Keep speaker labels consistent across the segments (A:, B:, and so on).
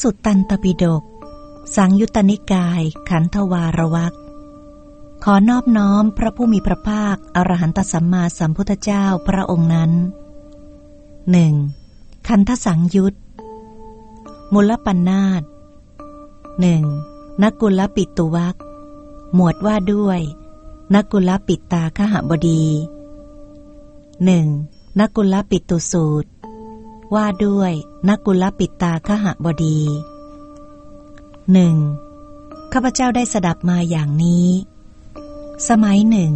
A: สุตตันตปิฎกสังยุตตนิกาย ขันธวารวักขอนอบน้อมพระผู้มีพระภาค อรหันตสัมมาสัมพุทธเจ้าพระองค์นั้นหนึ่งคันธสังยุตมุลปันนาตหนึ่งนกุลปิตุวักหมวดว่าด้วยนกุลปิตตาขหบดีหนึ่งนกุลปิตุสูตร ว่าด้วยนกุลปิตาขหบดีหนึ่งข้าพเจ้าได้สดับมาอย่างนี้ สมัยหนึ่ง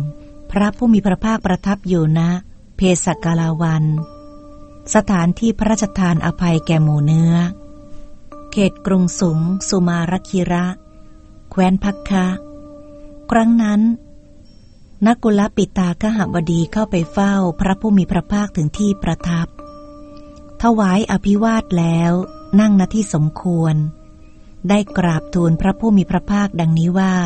A: พระผู้มีพระภาคประทับอยู่ณนะ เพศกาลาวัน สถานที่พระราชทานอภัยแก่หมูเนื้อ เขตกรุงสุงสุมารคิระ แคว้นพักคะ ครั้งนั้นนักกุลปิตากหบดีเข้าไปเฝ้าพระผู้มีพระภาคถึงที่ประทับ ถวายอภิวาทแล้ว นั่งณที่สมควร ได้กราบทูลพระผู้มีพระภาคดังนี้ว่า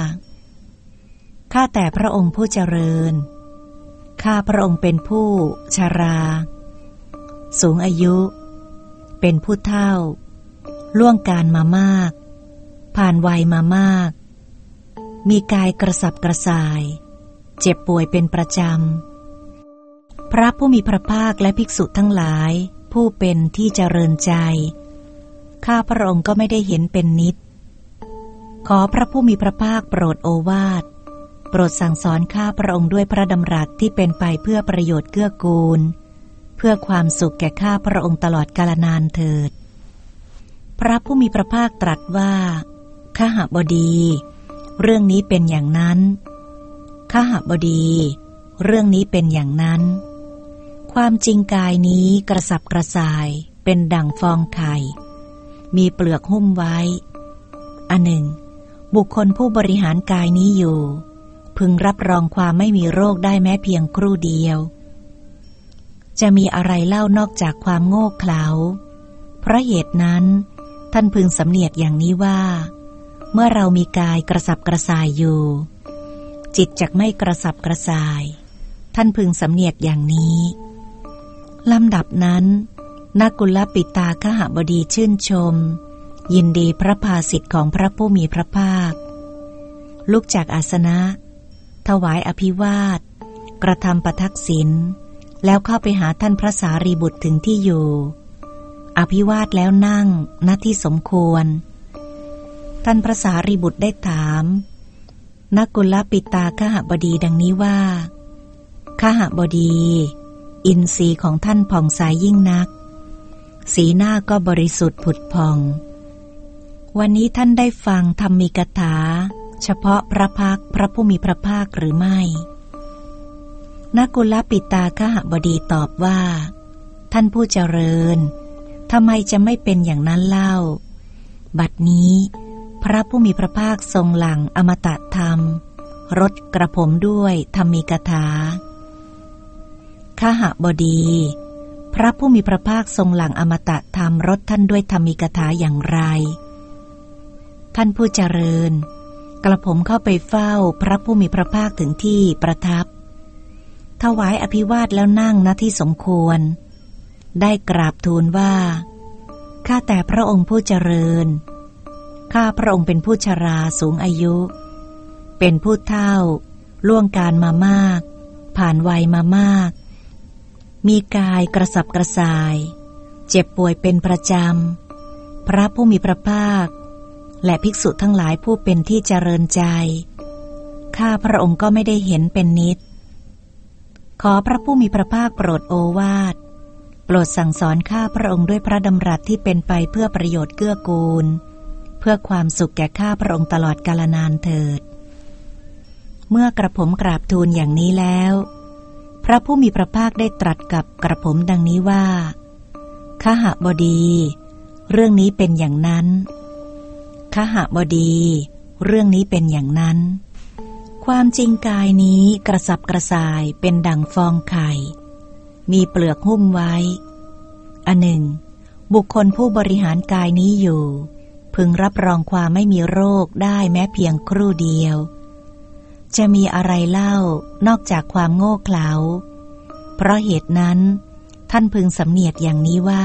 A: ข้าแต่พระองค์ผู้เจริญ ข้าพระองค์เป็นผู้ชารา สูงอายุ เป็นผู้เฒ่า ล่วงการมามาก ผ่านวัยมามาก มีกายกระสับกระส่าย เจ็บป่วยเป็นประจำพระผู้มีพระภาคและภิกษุทั้งหลาย ผู้เป็นที่เจริญใจ ข้าพระองค์ก็ไม่ได้เห็นเป็นนิด ขอพระผู้มีพระภาคโปรดโอวาท โปรดสั่งสอนข้าพระองค์ด้วยพระดำรัสที่เป็นไปเพื่อประโยชน์เกื้อกูล เพื่อความสุขแก่ข้าพระองค์ตลอดกาลนานเถิด พระผู้มีพระภาคตรัสว่าข้าหบดี เรื่องนี้เป็นอย่างนั้นข้าหบดี เรื่องนี้เป็นอย่างนั้น ความจริงกายนี้กระสับกระส่ายเป็นดั่งฟองไข่ มีเปลือกหุ้มไว้ อันหนึ่ง บุคคลผู้บริหารกายนี้อยู่ พึงรับรองความไม่มีโรคได้แม้เพียงครู่เดียว จะมีอะไรเล่านอกจากความโง่เขลา เพราะเหตุนั้น ท่านพึงสำเนียกอย่างนี้ว่า เมื่อเรามีกายกระสับกระส่ายอยู่ จิตจักไม่กระสับกระส่าย ท่านพึงสำเนียกอย่างนี้ ลำดับนั้นนักกุลปิตาขหบดีชื่นชม ยินดีพระภาสิทธิ์ของพระผู้มีพระภาค ลุกจากอาสนะ ถวายอภิวาท กระทำประทักษิณแล้วเข้าไปหาท่านพระสารีบุตรถึงที่อยู่ อภิวาทแล้วนั่งณที่สมควร ท่านพระสารีบุตรได้ถามนักกุลปิตาขหบดีดังนี้ว่าขหบดี อินทรีย์ของท่านผ่องใสยยิ่งนัก สีหน้าก็บริสุทธิ์ผุดพอง วันนี้ท่านได้ฟังธรรมีกถา เฉพาะพระพักพระผู้มีพระภาคหรือไม่นักกุลปิตาขหบดีตอบว่า ท่านผู้เจริญทำไมจะไม่เป็นอย่างนั้นเล่า บัดนี้ พระผู้มีพระภาคทรงหลังอมตะธรรม รถกระผมด้วยธรรมีกถา ข้าหบดี พระผู้มีพระภาคทรงหลังอมตะธรรมรถท่านด้วยธรรมีกถาอย่างไร ท่านผู้เจริญ กระผมเข้าไปเฝ้าพระผู้มีพระภาคถึงที่ประทับ ถวายอภิวาทแล้วนั่งณที่สมควร ได้กราบทูลว่า ข้าแต่พระองค์ผู้เจริญ ข้าพระองค์เป็นผู้ชราสูงอายุ เป็นผู้เฒ่าล่วงการมามาก ผ่านวัยมามาก มีกายกระสับกระส่าย เจ็บป่วยเป็นประจำ พระผู้มีพระภาค และภิกษุทั้งหลายผู้เป็นที่เจริญใจ ข้าพระองค์ก็ไม่ได้เห็นเป็นนิด ขอพระผู้มีพระภาคโปรดโอวาท โปรดสั่งสอนข้าพระองค์ด้วยพระดำรัสที่เป็นไปเพื่อประโยชน์เกื้อกูล เพื่อความสุขแก่ข้าพระองค์ตลอดกาลนานเถิด เมื่อกระผมกราบทูลอย่างนี้แล้ว พระผู้มีพระภาคได้ตรัสกับกระผมดังนี้ว่าขหบดี เรื่องนี้เป็นอย่างนั้นขหบดี เรื่องนี้เป็นอย่างนั้น ความจริงกายนี้กระสับกระส่ายเป็นดังฟองไข่ มีเปลือกหุ้มไว้ อันหนึ่ง บุคคลผู้บริหารกายนี้อยู่ พึงรับรองความไม่มีโรคได้แม้เพียงครู่เดียว จะมีอะไรเล่านอกจากความโง่เขลา เพราะเหตุนั้น ท่านพึงสำเนียกอย่างนี้ว่า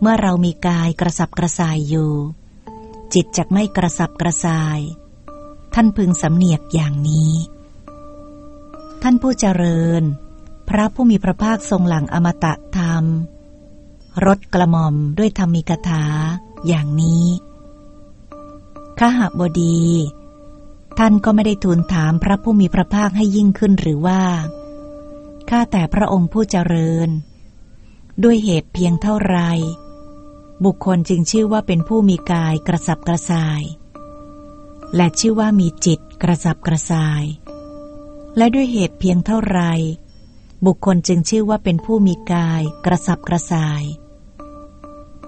A: เมื่อเรามีกายกระสับกระส่ายอยู่ จิตจะไม่กระสับกระส่าย ท่านพึงสำเนียกอย่างนี้ ท่านผู้เจริญ พระผู้มีพระภาคทรงหลังอมตะธรรมรถกระหม่อมด้วยธรรมิกถาอย่างนี้ขหบดี ท่านก็ไม่ได้ทูลถามพระผู้มีพระภาคให้ยิ่งขึ้นหรือว่า ข้าแต่พระองค์ผู้เจริญ ด้วยเหตุเพียงเท่าไร บุคคลจึงชื่อว่าเป็นผู้มีกายกระสับกระส่าย และชื่อว่ามีจิตกระสับกระส่าย และด้วยเหตุเพียงเท่าไร บุคคลจึงชื่อว่าเป็นผู้มีกายกระสับกระส่าย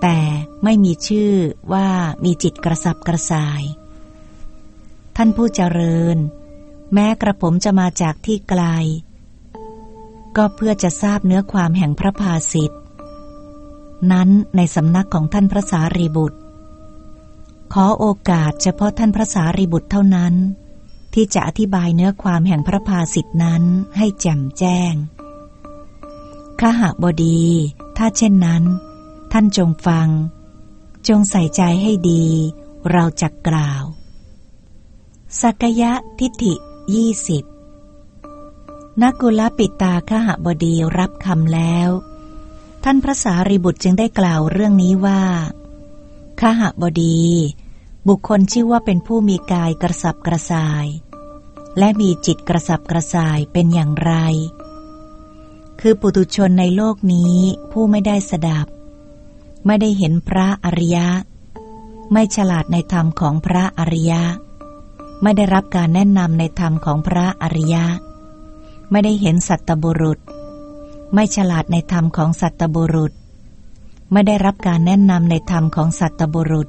A: แต่ไม่มีชื่อว่ามีจิตกระสับกระส่าย ท่านผู้เจริญ แม้กระผมจะมาจากที่ไกล ก็เพื่อจะทราบเนื้อความแห่งพระภาสิทธนั้นในสำนักของท่านพระสารีบุตร ขอโอกาสเฉพาะท่านพระสารีบุตรเท่านั้น ที่จะอธิบายเนื้อความแห่งพระภาสิทธินั้นให้แจ่มแจ้งข้าหาบดี ถ้าเช่นนั้น ท่านจงฟัง จงใส่ใจให้ดี เราจะกล่าว สักยะทิฏฐิยี่สิบนักุลปิตาขหบดีรับคำแล้ว ท่านพระสารีบุตรจึงได้กล่าวเรื่องนี้ว่าขหบดี บุคคลชื่อว่าเป็นผู้มีกายกระสับกระส่าย และมีจิตกระสับกระส่ายเป็นอย่างไร คือปุตุชนในโลกนี้ผู้ไม่ได้สดับ ไม่ได้เห็นพระอริยะ ไม่ฉลาดในธรรมของพระอริยะ ไม่ได้รับการแนะนำในธรรมของพระอริยะ ไม่ได้เห็นสัตบุรุษ ไม่ฉลาดในธรรมของสัตบุรุษ ไม่ได้รับการแนะนำในธรรมของสัตบุรุษ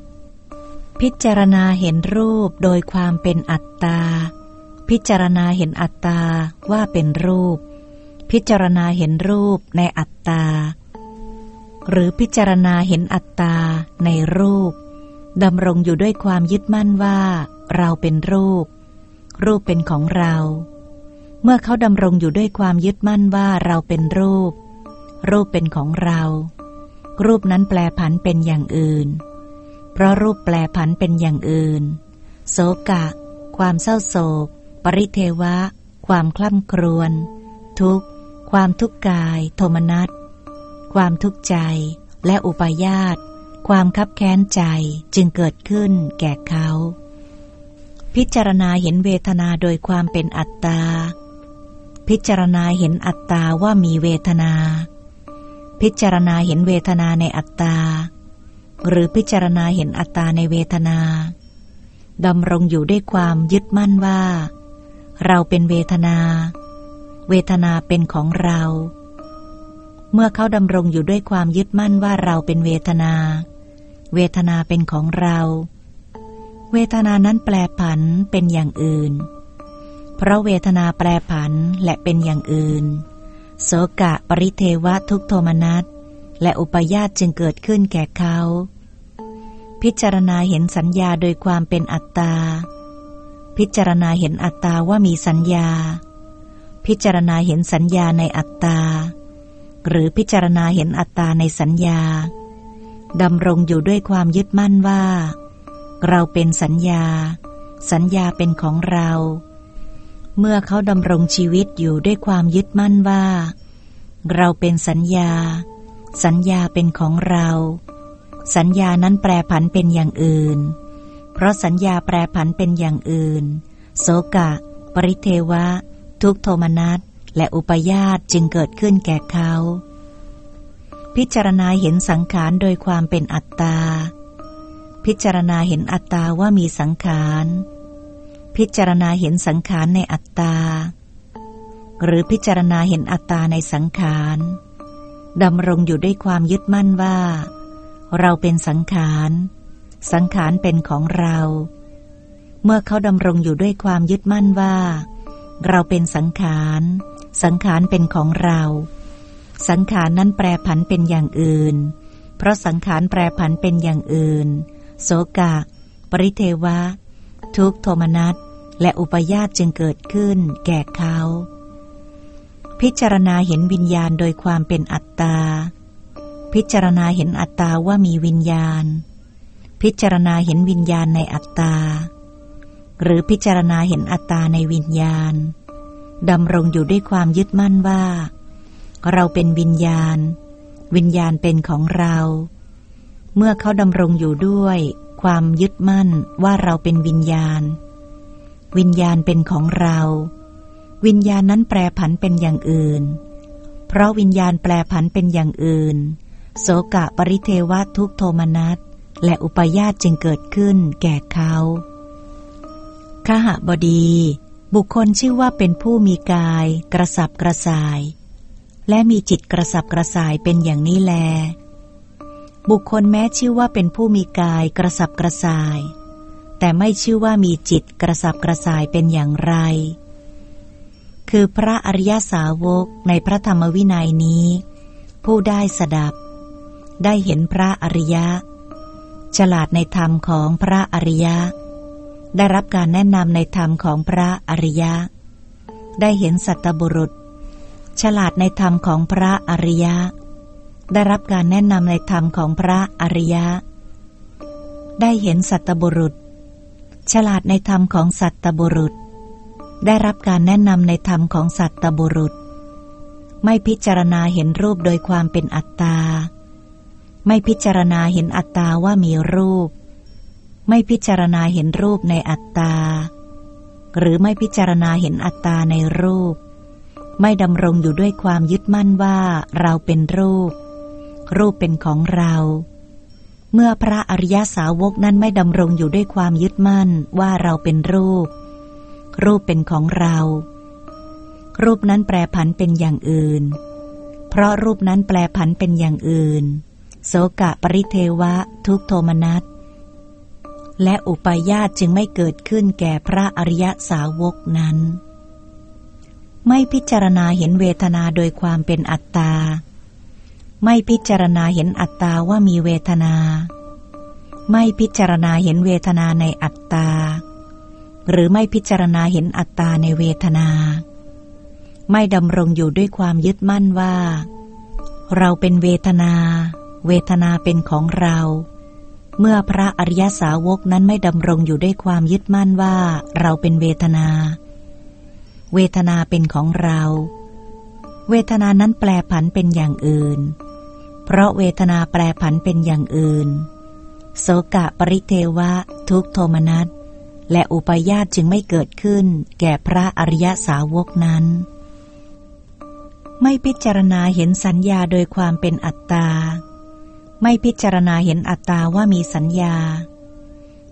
A: พิจารณาเห็นรูปโดยความเป็นอัตตา พิจารณาเห็นอัตตาว่าเป็นรูป พิจารณาเห็นรูปในอัตตา หรือพิจารณาเห็นอัตตาในรูปดำรงอยู่ด้วยความยึดมั่นว่า เราเป็นรูป รูปเป็นของเรา เมื่อเขาดำรงอยู่ด้วยความยึดมั่นว่าเราเป็นรูป รูปเป็นของเรา รูปนั้นแปลผันเป็นอย่างอื่น เพราะรูปแปลผันเป็นอย่างอื่น โศกะ ความเศร้าโศก ปริเทวะ ความคล่ำครวญ ทุกข์ ความทุกข์กาย โทมนัส ความทุกข์ใจ และอุปายาตความคับแค้นใจจึงเกิดขึ้นแก่เขา พิจารณาเห็นเวทนาโดยความเป็นอัตตา พิจารณาเห็นอัตตาว่ามีเวทนา พิจารณาเห็นเวทนาในอัตตา หรือพิจารณาเห็นอัตตาในเวทนา ดำรงอยู่ด้วยความยึดมั่นว่า เราเป็นเวทนา เวทนาเป็นของเรา เมื่อเขาดำรงอยู่ด้วยความยึดมั่นว่าเราเป็นเวทนา เวทนาเป็นของเราเเวทนานั้นแปลผันเป็นอย่างอื่น เพราะเวทนาแปลผันและเป็นอย่างอื่น โสกะปริเทวะทุกโทมนัสและอุปยาตจึงเกิดขึ้นแก่เขา พิจารณาเห็นสัญญาโดยความเป็นอัตตา พิจารณาเห็นอัตตาว่ามีสัญญา พิจารณาเห็นสัญญาในอัตตา หรือพิจารณาเห็นอัตตาในสัญญาดำรงอยู่ด้วยความยึดมั่นว่า เราเป็นสัญญา สัญญาเป็นของเรา เมื่อเขาดำรงชีวิตอยู่ด้วยความยึดมั่นว่า เราเป็นสัญญา สัญญาเป็นของเรา สัญญานั้นแปรผันเป็นอย่างอื่น เพราะสัญญาแปรผันเป็นอย่างอื่น โสกะ ปริเทวะ ทุกโทมนัสและอุปยาตจึงเกิดขึ้นแก่เขา พิจารณาเห็นสังขารโดยความเป็นอัตตา พิจารณาเห็นอัตตาว่ามีสังขาร พิจารณาเห็นสังขารในอัตตา หรือพิจารณาเห็นอัตตาในสังขารดำรงอยู่ด้วยความยึดมั่นว่า เราเป็นสังขาร สังขารเป็นของเรา เมื่อเขาดำรงอยู่ด้วยความยึดมั่นว่า เราเป็นสังขาร สังขารเป็นของเรา สังขารนั้นแปรผันเป็นอย่างอื่น เพราะสังขารแปรผันเป็นอย่างอื่น โสกะ ปริเทวะ ทุกโทมนัสและอุปยาตจึงเกิดขึ้นแก่เขา พิจารณาเห็นวิญญาณโดยความเป็นอัตตาพพิจารณาเห็นอัตตาว่ามีวิญญาณ พิจารณาเห็นวิญญาณในอัตตา หรือพิจารณาเห็นอัตตาในวิญญาณดำรงอยู่ด้วยความยึดมั่นว่า เราเป็นวิญญาณ วิญญาณเป็นของเรา เมื่อเขาดำรงอยู่ด้วย ความยึดมั่นว่าเราเป็นวิญญาณ วิญญาณเป็นของเรา วิญญาณนั้นแปรผันเป็นอย่างอื่น เพราะวิญญาณแปรผันเป็นอย่างอื่น โสกะปริเทวะทุกโทมนัสและอุปยาตจึงเกิดขึ้นแก่เขาขหบดี บุคคลชื่อว่าเป็นผู้มีกาย กระสับกระส่าย และมีจิตกระสับกระส่ายเป็นอย่างนี้แล บุคคลแม้ชื่อว่าเป็นผู้มีกายกระสับกระส่าย แต่ไม่ชื่อว่ามีจิตกระสับกระส่ายเป็นอย่างไร คือพระอริยสาวกในพระธรรมวินัยนี้ ผู้ได้สดับ ได้เห็นพระอริยะ ฉลาดในธรรมของพระอริยะ ได้รับการแนะนำในธรรมของพระอริยะ ได้เห็นสัตบุรุษ ฉลาดในธรรมของพระอริยะ ได้รับการแนะนำในธรรมของพระอริยะ ได้เห็นสัตบุรุษ ฉลาดในธรรมของสัตบุรุษ ได้รับการแนะนำในธรรมของสัตบุรุษ ไม่พิจารณาเห็นรูปโดยความเป็นอัตตา ไม่พิจารณาเห็นอัตตาว่ามีรูป ไม่พิจารณาเห็นรูปในอัตตา หรือไม่พิจารณาเห็นอัตตาในรูปไม่ดำรงอยู่ด้วยความยึดมั่นว่าเราเป็นรูป รูปเป็นของเรา เมื่อพระอริยสาวกนั้นไม่ดำรงอยู่ด้วยความยึดมั่นว่าเราเป็นรูป รูปเป็นของเรา รูปนั้นแปรผันเป็นอย่างอื่น เพราะรูปนั้นแปรผันเป็นอย่างอื่น โสกะปริเทวะ ทุกโทมนัสและอุปายาตจึงไม่เกิดขึ้นแก่พระอริยสาวกนั้น ไม่พิจารณาเห็นเวทนาโดยความเป็นอัตตา ไม่พิจารณาเห็นอัตตาว่ามีเวทนา ไม่พิจารณาเห็นเวทนาในอัตตา หรือไม่พิจารณาเห็นอัตตาในเวทนา ไม่ดำรงอยู่ด้วยความยึดมั่นว่า เราเป็นเวทนา เวทนาเป็นของเรา เมื่อพระอริยสาวกนั้นไม่ดำรงอยู่ด้วยความยึดมั่นว่า เราเป็นเวทนา เวทนาเป็นของเรา เวทนานั้นแปลผันเป็นอย่างอื่น เพราะเวทนาแปลผันเป็นอย่างอื่น โสกะปริเทวะ ทุกโทมนัสและอุปยาตจึงไม่เกิดขึ้น แก่พระอริยสาวกนั้น ไม่พิจารณาเห็นสัญญาโดยความเป็นอัตตา ไม่พิจารณาเห็นอัตตาว่ามีสัญญา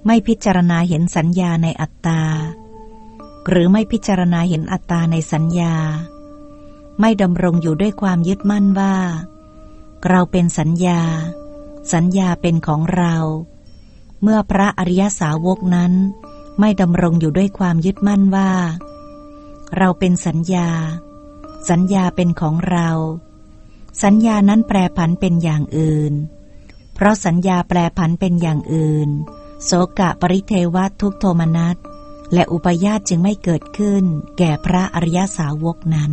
A: ไม่พิจารณาเห็นสัญญาในอัตตา หรือไม่พิจารณาเห็นอัตตาในสัญญา ไม่ดำรงอยู่ด้วยความยึดมั่นว่า เราเป็นสัญญา สัญญาเป็นของเรา เมื่อพระอริยสาวกนั้น ไม่ดำรงอยู่ด้วยความยึดมั่นว่า เราเป็นสัญญา สัญญาเป็นของเรา สัญญานั้นแปรผันเป็นอย่างอื่น เพราะสัญญาแปรผันเป็นอย่างอื่น โสกะปริเทวะทุกโทมนัสและอุปยาตจึงไม่เกิดขึ้นแก่พระอริยสาวกนั้น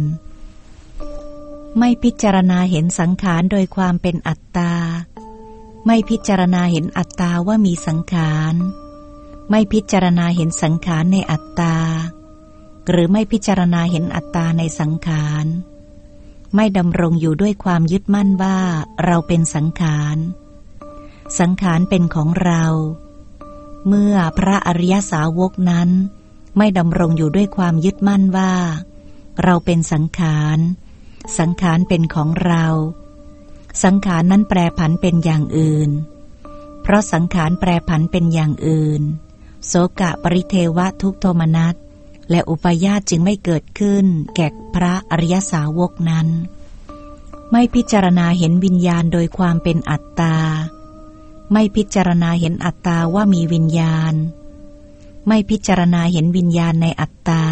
A: ไม่พิจารณาเห็นสังขารโดยความเป็นอัตตา ไม่พิจารณาเห็นอัตตาว่ามีสังขาร ไม่พิจารณาเห็นสังขารในอัตตา หรือไม่พิจารณาเห็นอัตตาในสังขาร ไม่ดำรงอยู่ด้วยความยึดมั่นว่าเราเป็นสังขาร สังขารเป็นของเรา เมื่อพระอริยสาวกนั้น ไม่ดำรงอยู่ด้วยความยึดมั่นว่า เราเป็นสังขาร สังขารเป็นของเรา สังขารนั้นแปรผันเป็นอย่างอื่น เพราะสังขารแปรผันเป็นอย่างอื่น โสกะปริเทวะทุกโทมนัสและอุปยาตจึงไม่เกิดขึ้น แก่พระอริยสาวกนั้น ไม่พิจารณาเห็นวิญญาณโดยความเป็นอัตตา ไม่พิจารณาเห็นอัตตาว่ามีวิญญาณ ไม่พิจารณาเห็นวิญญาณในอัตตา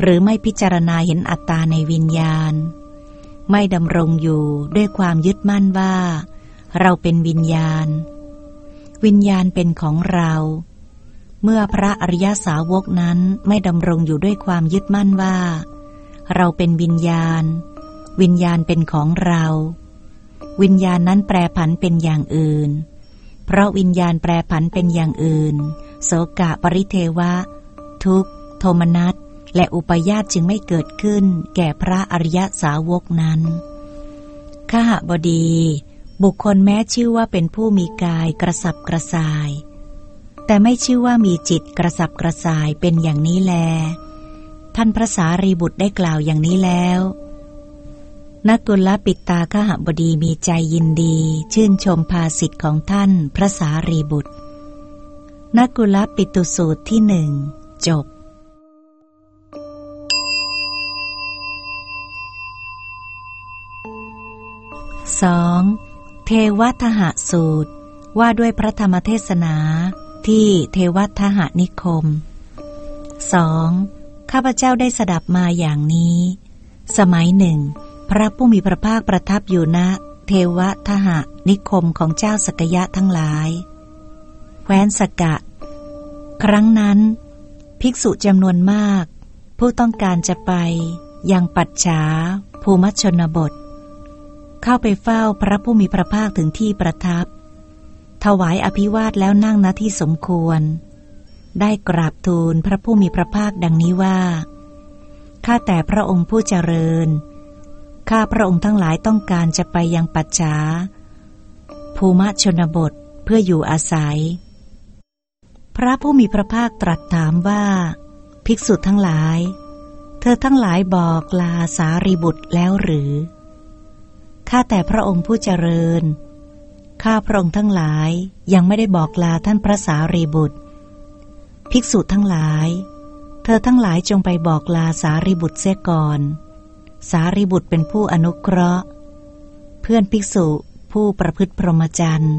A: หรือไม่พิจารณาเห็นอัตตาในวิญญาณ ไม่ดำรงอยู่ด้วยความยึดมั่นว่า เราเป็นวิญญาณ วิญญาณเป็นของเรา เมื่อพระอริยสาวกนั้นไม่ดำรงอยู่ด้วยความยึดมั่นว่า เราเป็นวิญญาณ วิญญาณเป็นของเรา วิญญาณนั้นแปรผันเป็นอย่างอื่น เพราะวิญญาณแปรผันเป็นอย่างอื่น โสกะปริเทวะ ทุกโทมนัส และอุปยาตจึงไม่เกิดขึ้นแก่พระอริยสาวกนั้นข้าบดี บุคคลแม้ชื่อว่าเป็นผู้มีกายกระสับกระส่าย แต่ไม่ชื่อว่ามีจิตกระสับกระส่ายเป็นอย่างนี้แล ท่านพระสารีบุตรได้กล่าวอย่างนี้แล้วนักกุลปิตาขหบดีมีใจยินดี ชื่นชมภาสิทธิ์ของท่านพระสารีบุตรนักกุลปิตุสูตรที่หนึ่งจบ สองเทวทหสูตร ว่าด้วยพระธรรมเทศนา ที่เทวทหนิคมสองข้าพเจ้าได้สดับมาอย่างนี้ สมัยหนึ่ง พระผู้มีพระภาคประทับอยู่ณเทวทหะนิคมของเจ้าสกยะทั้งหลายแคว้นสกะ ครั้งนั้น ภิกษุจำนวนมาก ผู้ต้องการจะไปยังปัจฉาภูมิชนบท เข้าไปเฝ้าพระผู้มีพระภาคถึงที่ประทับ ถวายอภิวาทแล้วนั่งณที่สมควร ได้กราบทูลพระผู้มีพระภาคดังนี้ว่า ข้าแต่พระองค์ผู้เจริญ ข้าพระองค์ทั้งหลายต้องการจะไปยังปัจฉาภูมิชนบทเพื่ออยู่อาศัย พระผู้มีพระภาคตรัสถามว่า ภิกษุทั้งหลาย เธอทั้งหลายบอกลาสารีบุตรแล้วหรือ ข้าแต่พระองค์ผู้เจริญ ข้าพระองค์ทั้งหลายยังไม่ได้บอกลาท่านพระสารีบุตร ภิกษุทั้งหลาย เธอทั้งหลายจงไปบอกลาสารีบุตรเสียก่อน สารีบุตรเป็นผู้อนุเคราะห์ เพื่อนภิกษุผู้ประพฤติพรหมจรรย์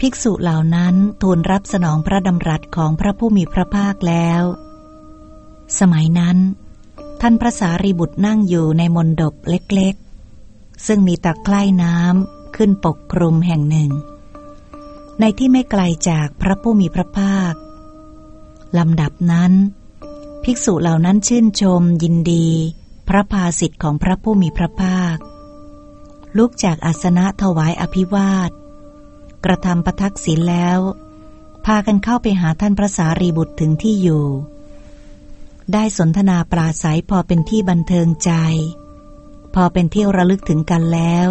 A: ภิกษุเหล่านั้นทูลรับสนองพระดำรัสของพระผู้มีพระภาคแล้ว สมัยนั้น ท่านพระสารีบุตรนั่งอยู่ในมณฑบเล็กๆ ซึ่งมีตะไคร่น้ำขึ้นปกคลุมแห่งหนึ่ง ในที่ไม่ไกลจากพระผู้มีพระภาคลำดับนั้น ภิกษุเหล่านั้นชื่นชมยินดี พระภาสิทธิ์ของพระผู้มีพระภาค ลุกจากอาสนะถวายอภิวาท กระทำประทักษิณแล้ว พากันเข้าไปหาท่านพระสารีบุตรถึงที่อยู่ ได้สนทนาปราศัยพอเป็นที่บันเทิงใจ พอเป็นที่ระลึกถึงกันแล้ว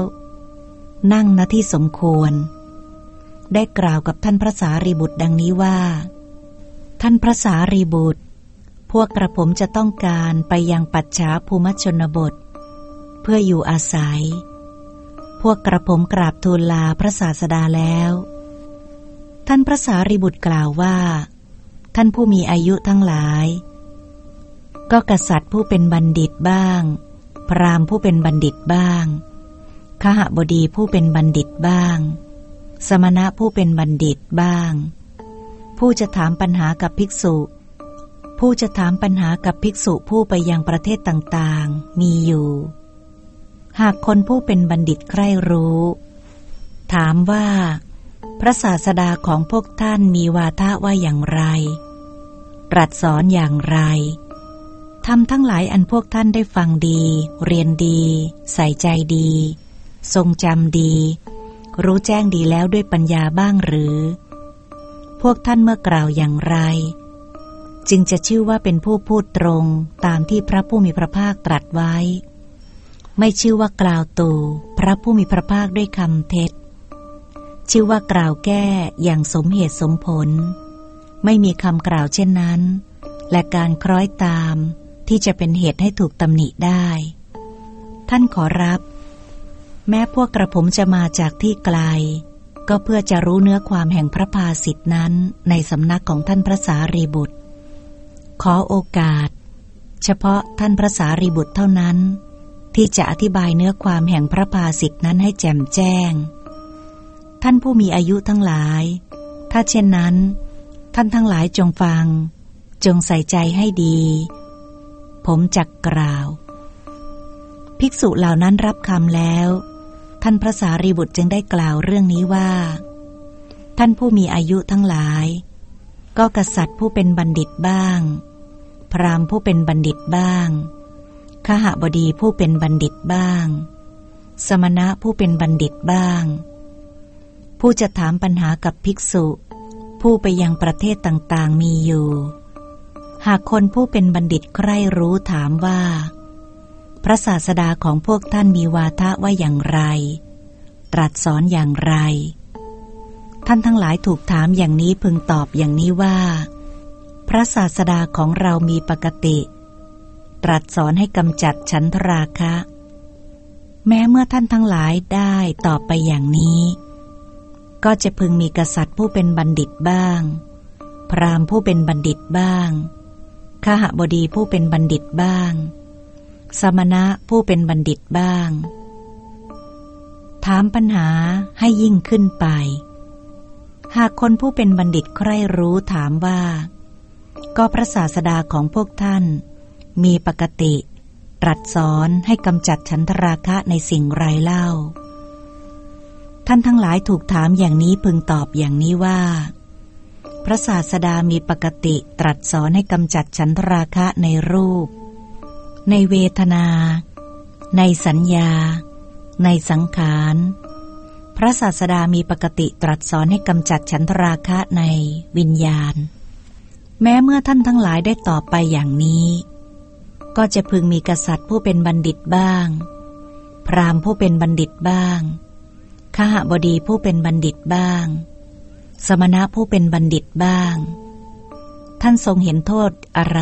A: นั่งณที่สมควร ได้กล่าวกับท่านพระสารีบุตรดังนี้ว่า ท่านพระสารีบุตร พวกกระผมจะต้องการไปยังปัจฉาภูมิชนบท เพื่ออยู่อาศัย พวกกระผมกราบทูลลาพระศาสดาแล้ว ท่านพระสารีบุตรกล่าวว่า ท่านผู้มีอายุทั้งหลาย ก็กษัตริย์ผู้เป็นบัณฑิตบ้าง พราหมณ์ผู้เป็นบัณฑิตบ้างขหบดีผู้เป็นบัณฑิตบ้าง สมณะผู้เป็นบัณฑิตบ้าง ผู้จะถามปัญหากับภิกษุ ผู้จะถามปัญหากับภิกษุผู้ไปยังประเทศต่างๆ มีอยู่ หากคนผู้เป็นบัณฑิตใคร่รู้ ถามว่า พระศาสดาของพวกท่านมีวาทะว่าอย่างไร ตรัสสอนอย่างไร ทำทั้งหลายอันพวกท่านได้ฟังดี เรียนดี ใส่ใจดี ทรงจำดี รู้แจ้งดีแล้วด้วยปัญญาบ้างหรือ พวกท่านเมื่อกล่าวอย่างไร จึงจะชื่อว่าเป็นผู้พูดตรงตามที่พระผู้มีพระภาคตรัสไว้ ไม่ชื่อว่ากล่าวตู่พระผู้มีพระภาคด้วยคำเท็จ ชื่อว่ากล่าวแก้อย่างสมเหตุสมผล ไม่มีคำกล่าวเช่นนั้น และการคล้อยตาม ที่จะเป็นเหตุให้ถูกตำหนิได้ ท่านขอรับ แม้พวกกระผมจะมาจากที่ไกล ก็เพื่อจะรู้เนื้อความแห่งพระภาสิทธินั้นในสำนักของท่านพระสารีบุตร ขอโอกาส เฉพาะท่านพระสารีบุตรเท่านั้น ที่จะอธิบายเนื้อความแห่งพระภาสิทธินั้นให้แจ่มแจ้ง ท่านผู้มีอายุทั้งหลาย ถ้าเช่นนั้น ท่านทั้งหลายจงฟัง จงใส่ใจให้ดี ผมจักกล่าว ภิกษุเหล่านั้นรับคำแล้ว ท่านพระสารีบุตรจึงได้กล่าวเรื่องนี้ว่า ท่านผู้มีอายุทั้งหลาย ก็กษัตริย์ผู้เป็นบัณฑิตบ้าง พราหมณ์ผู้เป็นบัณฑิตบ้างขหบดีผู้เป็นบัณฑิตบ้างสสมณะผู้เป็นบัณฑิตบ้าง ผู้จะถามปัญหากับภิกษุ ผู้ไปยังประเทศต่างๆมีอยู่ หากคนผู้เป็นบัณฑิตใคร่รู้ถามว่า พระศาสดาของพวกท่านมีวาทะว่าอย่างไร ตรัสสอนอย่างไร ท่านทั้งหลายถูกถามอย่างนี้พึงตอบอย่างนี้ว่า พระศาสดาของเรามีปกติ ตรัสสอนให้กำจัดฉันทราคะ แม้เมื่อท่านทั้งหลายได้ตอบไปอย่างนี้ ก็จะพึงมีกษัตริย์ผู้เป็นบัณฑิตบ้าง พราหมณ์ผู้เป็นบัณฑิตบ้าง ข้าหบดีผู้เป็นบัณฑิตบ้าง สมณะผู้เป็นบัณฑิตบ้าง ถามปัญหาให้ยิ่งขึ้นไป หากคนผู้เป็นบัณฑิตใคร่รู้ถามว่า ก็พระศาสดาของพวกท่าน มีปกติ ตรัสสอนให้กำจัดฉันทราคะในสิ่งไรเล่า ท่านทั้งหลายถูกถามอย่างนี้พึงตอบอย่างนี้ว่า พระศาสดามีปกติตรัสสอนให้กำจัดฉันทราคะในรูป ในเวทนา ในสัญญา ในสังขารพระศาสดามีปกติตรัสสอนให้กำจัดฉันทราคะในวิญญาณ แม้เมื่อท่านทั้งหลายได้ตอบไปอย่างนี้ ก็จะพึงมีกษัตริย์ผู้เป็นบัณฑิตบ้าง พราหมณ์ผู้เป็นบัณฑิตบ้างขหบดีผู้เป็นบัณฑิตบ้าง สมณะผู้เป็นบัณฑิตบ้าง ท่านทรงเห็นโทษอะไร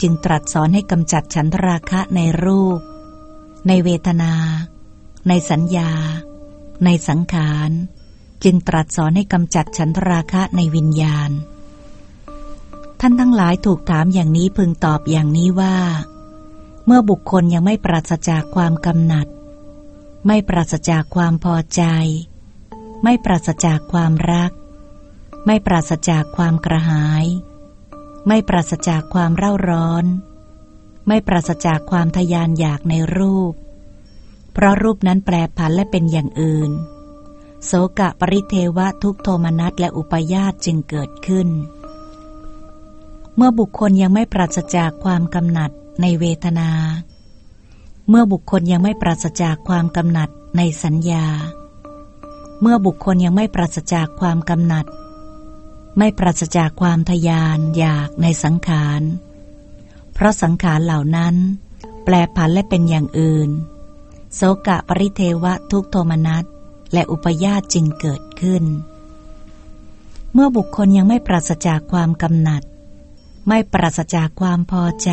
A: จึงตรัสสอนให้กำจัดฉันทราคะในรูป ในเวทนา ในสัญญา ในสังขาร จึงตรัสสอนให้กำจัดฉันทราคะในวิญญาณ ท่านทั้งหลายถูกถามอย่างนี้พึงตอบอย่างนี้ว่า เมื่อบุคคลยังไม่ปราศจากความกำหนัด ไม่ปราศจากความพอใจ ไม่ปราศจากความรัก ไม่ปราศจากความกระหาย ไม่ปราศจากความเร่าร้อน ไม่ปราศจากความทยานอยากในรูป เพราะรูปนั้นแปรผันและเป็นอย่างอื่น โสกะปริเทวะทุกโทมนัสและอุปยาตจึงเกิดขึ้น เมื่อบุคคลยังไม่ปราศจากความกำหนัดในเวทนา เมื่อบุคคลยังไม่ปราศจากความกำหนัดในสัญญา เมื่อบุคคลยังไม่ปราศจากความกำหนัด ไม่ปราศจากความทยานอยากในสังขาร เพราะสังขารเหล่านั้น แปลผันและเป็นอย่างอื่น โสกะปริเทวะทุกโทมนัสและอุปยาตจึงเกิดขึ้น เมื่อบุคคลยังไม่ปราศจากความกำหนัด ไม่ปราศจากความพอใจ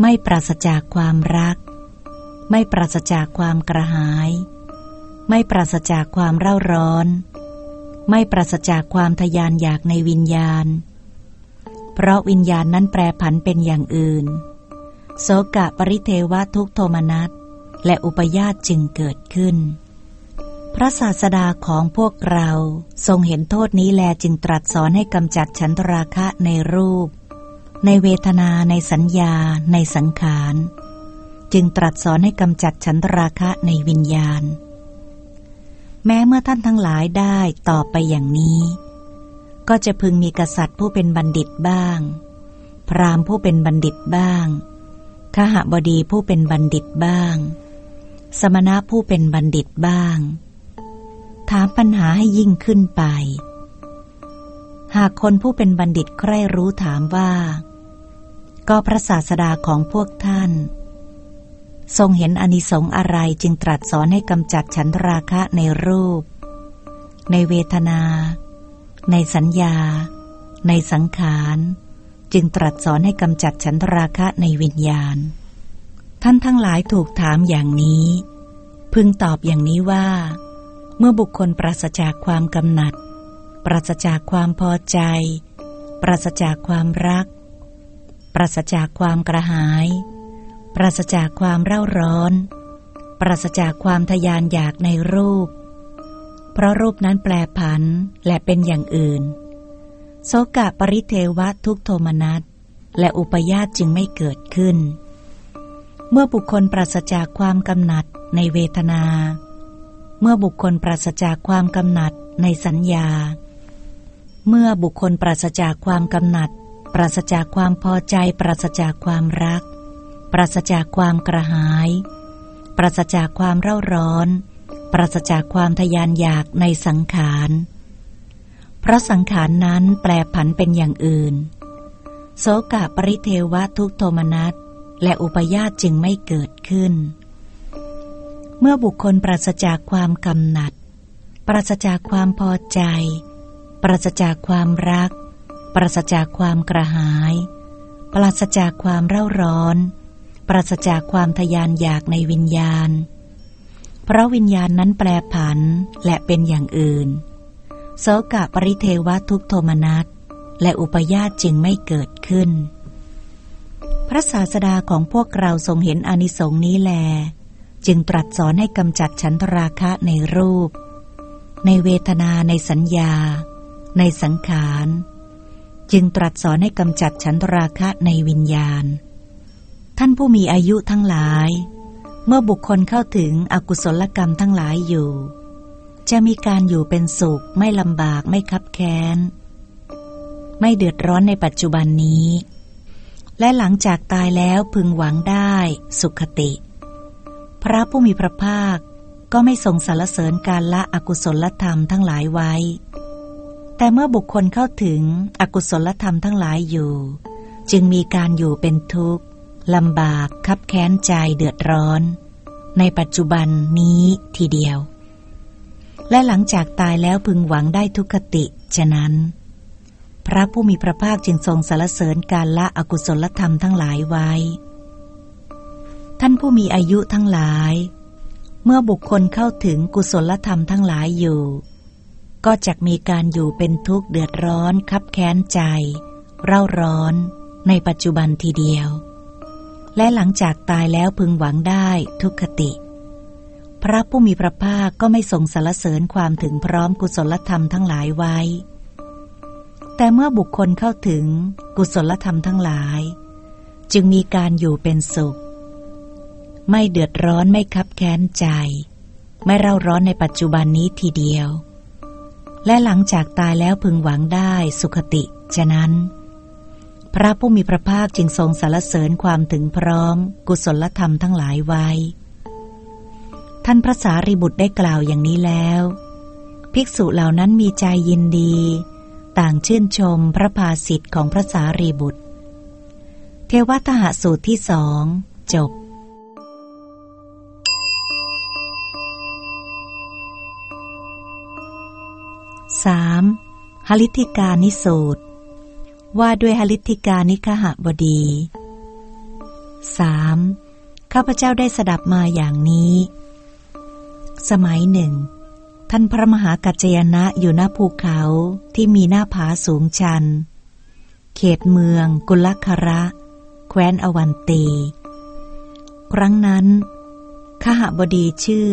A: ไม่ปราศจากความรัก ไม่ปราศจากความกระหาย ไม่ปราศจากความเร่าร้อน ไม่ปราศจากความทยานอยากในวิญญาณ เพราะวิญญาณนั้นแปรผันเป็นอย่างอื่น โสกะปริเทวะทุกโทมนัสและอุปยาตจึงเกิดขึ้น พระศาสดาของพวกเราทรงเห็นโทษนี้แลจึงตรัสสอนให้กำจัดฉันทราคะในรูป ในเวทนาในสัญญา ในสังขาร จึงตรัสสอนให้กำจัดฉันทราคะในวิญญาณ แม้เมื่อท่านทั้งหลายได้ตอบไปอย่างนี้ ก็จะพึงมีกษัตริย์ผู้เป็นบัณฑิตบ้าง พราหมณ์ผู้เป็นบัณฑิตบ้างขหบดีผู้เป็นบัณฑิตบ้าง สมณะผู้เป็นบัณฑิตบ้าง ถามปัญหาให้ยิ่งขึ้นไป หากคนผู้เป็นบัณฑิตใคร่รู้ถามว่า ก็พระศาสดาของพวกท่าน ทรงเห็นอนิสงส์อะไรจึงตรัสสอนให้กำจัดฉันทราคะในรูป ในเวทนา ในสัญญา ในสังขาร จึงตรัสสอนให้กำจัดฉันทราคะในวิญญาณ ท่านทั้งหลายถูกถามอย่างนี้ พึงตอบอย่างนี้ว่า เมื่อบุคคลปราศจากความกำหนัด ปราศจากความพอใจ ปราศจากความรัก ปราศจากความกระหาย ปราศจากความเร่าร้อน ปราศจากความทยานอยากในรูป เพราะรูปนั้นแปลผันและเป็นอย่างอื่น โสกะปริเทวะทุกโทมนัสและอุปยาตจึงไม่เกิดขึ้น เมื่อบุคคลปราศจากความกำหนัดในเวทนา เมื่อบุคคลปราศจากความกำหนัดในสัญญา เมื่อบุคคลปราศจากความกำหนัด ปราศจากความพอใจ ปราศจากความรัก ปราศจากความกระหาย ปราศจากความเร่าร้อน ปราศจากความทยานอยากในสังขารเพราะสังขารนั้นแปรผันเป็นอย่างอื่น โสกะปริเทวะทุกโทมนัสและอุปยาตจึงไม่เกิดขึ้น เมื่อบุคคลปราศจากความกำหนัด ปราศจากความพอใจ ปราศจากความรัก ปราศจากความกระหาย ปราศจากความเร่าร้อน ปราศจากความทยานอยากในวิญญาณ เพราะวิญญาณนั้นแปรผันและเป็นอย่างอื่น โสกะปริเทวะทุกโทมนัสและอุปยาตจึงไม่เกิดขึ้น พระศาสดาของพวกเราทรงเห็นอนิสงส์นี้แล จึงตรัสสอนให้กำจัดฉันทราคะในรูป ในเวทนาในสัญญา ในสังขาร จึงตรัสสอนให้กำจัดฉันทราคะในวิญญาณ ท่านผู้มีอายุทั้งหลาย เมื่อบุคคลเข้าถึงอกุศลกรรมทั้งหลายอยู่ จะมีการอยู่เป็นสุข ไม่ลำบากไม่คับแค้น ไม่เดือดร้อนในปัจจุบันนี้ และหลังจากตายแล้วพึงหวังได้สุขติ พระผู้มีพระภาคก็ไม่ทรงสรรเสริญการละอกุศลธรรมทั้งหลายไว้ แต่เมื่อบุคคลเข้าถึงอกุศลธรรมทั้งหลายอยู่ จึงมีการอยู่เป็นทุกข์ ลำบากคับแค้นใจเดือดร้อน ในปัจจุบันนี้ทีเดียว และหลังจากตายแล้วพึงหวังได้ทุกขติ ฉะนั้น พระผู้มีพระภาคจึงทรงสรรเสริญการละอกุศลธรรมทั้งหลายไว้ ท่านผู้มีอายุทั้งหลาย เมื่อบุคคลเข้าถึงกุศลธรรมทั้งหลายอยู่ ก็จะมีการอยู่เป็นทุกข์เดือดร้อนคับแค้นใจ เร่าร้อนในปัจจุบันทีเดียว และหลังจากตายแล้วพึงหวังได้ทุกขติ พระผู้มีพระภาคก็ไม่ทรงสรรเสริญความถึงพร้อมกุศลธรรมทั้งหลายไว้ แต่เมื่อบุคคลเข้าถึงกุศลธรรมทั้งหลาย จึงมีการอยู่เป็นสุข ไม่เดือดร้อนไม่คับแค้นใจ ไม่เร่าร้อนในปัจจุบันนี้ทีเดียว และหลังจากตายแล้วพึงหวังได้สุขติ ฉะนั้น พระผู้มีพระภาคจึงทรงสรรเสริญความถึงพร้อม กุศลธรรมทั้งหลายไว้ ท่านพระสารีบุตรได้กล่าวอย่างนี้แล้ว ภิกษุเหล่านั้นมีใจยินดี ต่างชื่นชมพระภาสิทธิ์ของพระสารีบุตร เทวทหสูตรที่สองจบสามหลิธิกานิสูตร ว่าด้วยหลิธิกานิคหบดีสามข้าพเจ้าได้สดับมาอย่างนี้ สมัยหนึ่ง ท่านพระมหากัจจยนะอยู่หน้าภูเขาที่มีหน้าผาสูงชัน เขตเมือง กุลคระ แคว้นอวันตี ครั้งนั้นขหบดีชื่อ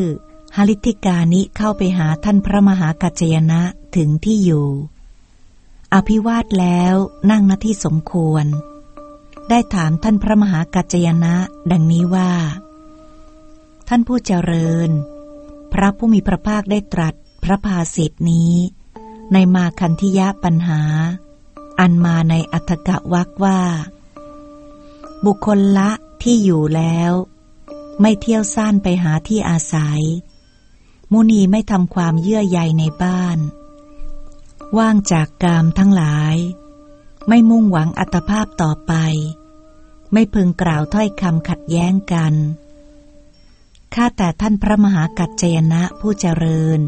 A: ฮลิธิกานิเข้าไปหาท่านพระมหากัจจยนะถึงที่อยู่ อภิวาทแล้วนั่งณที่สมควร ได้ถามท่านพระมหากัจจยนะ ดังนี้ว่า ท่านผู้เจริญ พระผู้มีพระภาคได้ตรัสพระภาสิทธนี้ ในมาคันธิยะปัญหา อันมาในอัตกะวักว่า บุคคลละที่อยู่แล้ว ไม่เที่ยวสั้นไปหาที่อาศัย มุนีไม่ทำความเยื่อใยในบ้าน ว่างจากกามทั้งหลาย ไม่มุ่งหวังอัตภาพต่อไป ไม่พึงกล่าวถ้อยคำขัดแย้งกันข้าแต่ท่านพระมหากัจจยนะผู้เจริญ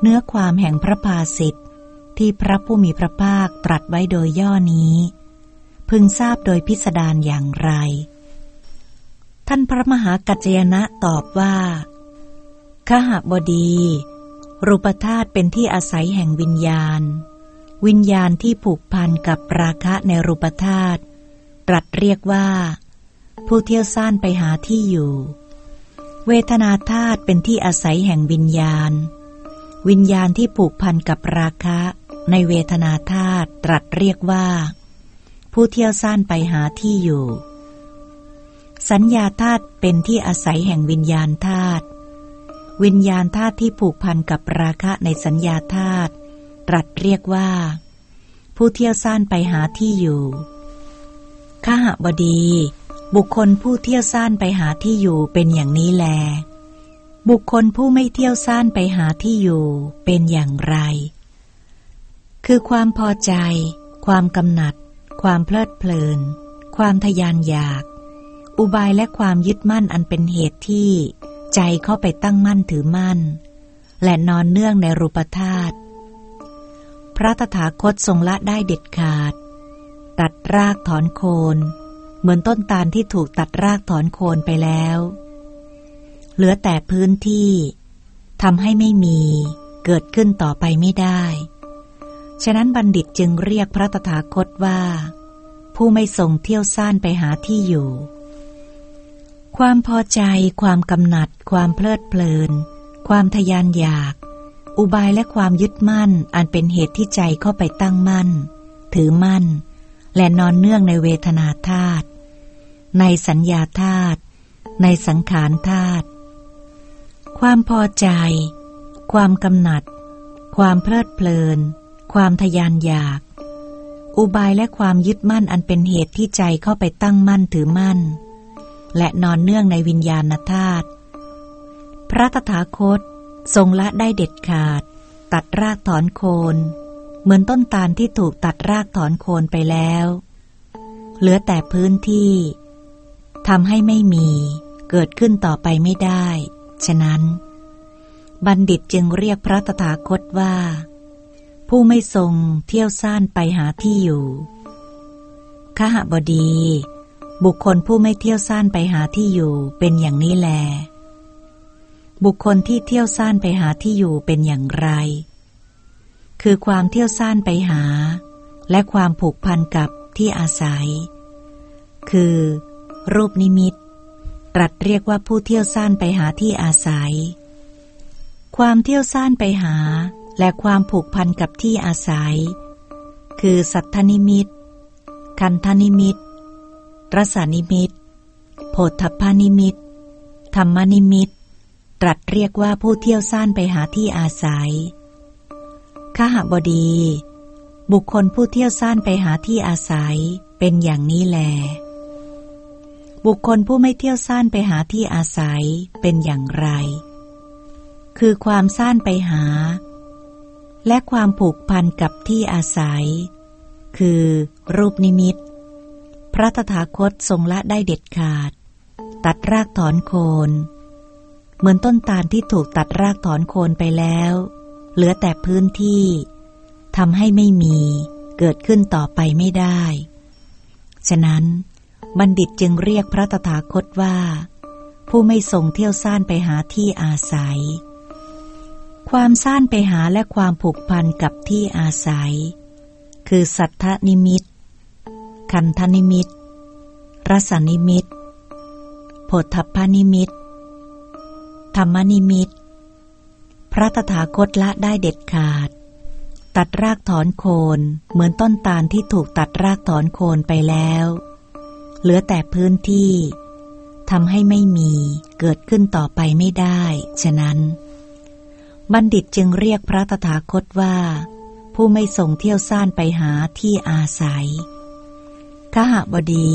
A: เนื้อความแห่งพระภาสิทธิ์ที่พระผู้มีพระภาคตรัสไว้โดยย่อนี้ พึงทราบโดยพิสดารอย่างไร ท่านพระมหากัจจยนะตอบว่าขหบดี รูปธาตุเป็นที่อาศัยแห่งวิญญาณ วิญญาณที่ผูกพันกับราคะในรูปธาตุตรัสเรียกว่า ผู้เที่ยวซ่านไปหาที่อยู่ เวทนาธาตุเป็นที่อาศัยแห่งวิญญาณ วิญญาณที่ผูกพันกับราคะในเวทนาธาตุตรัสเรียกว่า ผู้เที่ยวสั้นไปหาที่อยู่ สัญญาธาตุเป็นที่อาศัยแห่งวิญญาณธาตุ วิญญาณธาตุที่ผูกพันกับราคะในสัญญาธาตุตรัสเรียกว่า ผู้เที่ยวสั้นไปหาที่อยู่ข้าหบดี บุคคลผู้เที่ยวซ่านไปหาที่อยู่เป็นอย่างนี้แล บุคคลผู้ไม่เที่ยวซ่านไปหาที่อยู่เป็นอย่างไร คือความพอใจ ความกำหนัด ความเพลิดเพลิน ความทยานอยาก อุบายและความยึดมั่นอันเป็นเหตุที่ ใจเข้าไปตั้งมั่นถือมั่น และนอนเนื่องในรูปธาตุพระตถาคตทรงละได้เด็ดขาด ตัดรากถอนโคน เหมือนต้นตาลที่ถูกตัดรากถอนโคนไปแล้ว เหลือแต่พื้นที่ทำให้ไม่มีเกิดขึ้นต่อไปไม่ได้ ฉะนั้นบัณฑิตจึงเรียกพระตถาคตว่า ผู้ไม่ส่งเที่ยวซ่านไปหาที่อยู่ ความพอใจ ความกำหนัด ความเพลิดเพลิน ความทยานอยาก อุบายและความยึดมั่น อันเป็นเหตุที่ใจเข้าไปตั้งมั่น ถือมั่น และนอนเนื่องในเวทนาธาตุ ในสัญญาธาตุ ในสังขารธาตุ ความพอใจ ความกำหนัด ความเพลิดเพลิน ความทยานอยาก อุบายและความยึดมั่นอันเป็นเหตุที่ใจเข้าไปตั้งมั่นถือมั่น และนอนเนื่องในวิญญาณธาตุ พระตถาคตทรงละได้เด็ดขาด ตัดรากถอนโคน เหมือนต้นตาลที่ถูกตัดรากถอนโคนไปแล้ว เหลือแต่พื้นที่ทำให้ไม่มี เกิดขึ้นต่อไปไม่ได้ ฉะนั้น บัณฑิตจึงเรียกพระตถาคตว่า ผู้ไม่ทรงเที่ยวซ่านไปหาที่อยู่ขหบดี บุคคลผู้ไม่เที่ยวซ่านไปหาที่อยู่เป็นอย่างนี้แล บุคคลที่เที่ยวซ่านไปหาที่อยู่เป็นอย่างไร คือความเที่ยวซ่านไปหา และความผูกพันกับที่อาศัย คือ รูปนิมิต ตรัสเรียกว่าผู้เที่ยวซ่านไปหาที่อาศัย ความเที่ยวซ่านไปหา และความผูกพันกับที่อาศัย คือสัททนิมิต คันธนิมิต รสนิมิต โผฏฐัพพนิมิต ธรรมนิมิต ตรัสเรียกว่าผู้เที่ยวซ่านไปหาที่อาศัยคฤหบดี บุคคลผู้เที่ยวซ่านไปหาที่อาศัย เป็นอย่างนี้แล บุคคลผู้ไม่เที่ยวซ่านไปหาที่อาศัยเป็นอย่างไร คือความซ่านไปหา และความผูกพันกับที่อาศัย คือรูปนิมิต พระตถาคตทรงละได้เด็ดขาด ตัดรากถอนโคน เหมือนต้นตาลที่ถูกตัดรากถอนโคนไปแล้ว เหลือแต่พื้นที่ทำให้ไม่มีเกิดขึ้นต่อไปไม่ได้ ฉะนั้นบัณฑิตจึงเรียกพระตถาคตว่า ผู้ไม่ทรงเที่ยวซ่านไปหาที่อาศัย ความซ่านไปหาและความผูกพันกับที่อาศัย คือสัททนิมิต คันธนิมิต รสนิมิตโผฏฐัพพนิมิต ธรรมนิมิต พระตถาคตละได้เด็ดขาด ตัดรากถอนโคนเหมือนต้นตาลที่ถูกตัดรากถอนโคนไปแล้ว เหลือแต่พื้นที่ทำให้ไม่มีเกิดขึ้นต่อไปไม่ได้ ฉะนั้น บัณฑิตจึงเรียกพระตถาคตว่า ผู้ไม่ส่งเที่ยวซ่านไปหาที่อาศัย ขหบดี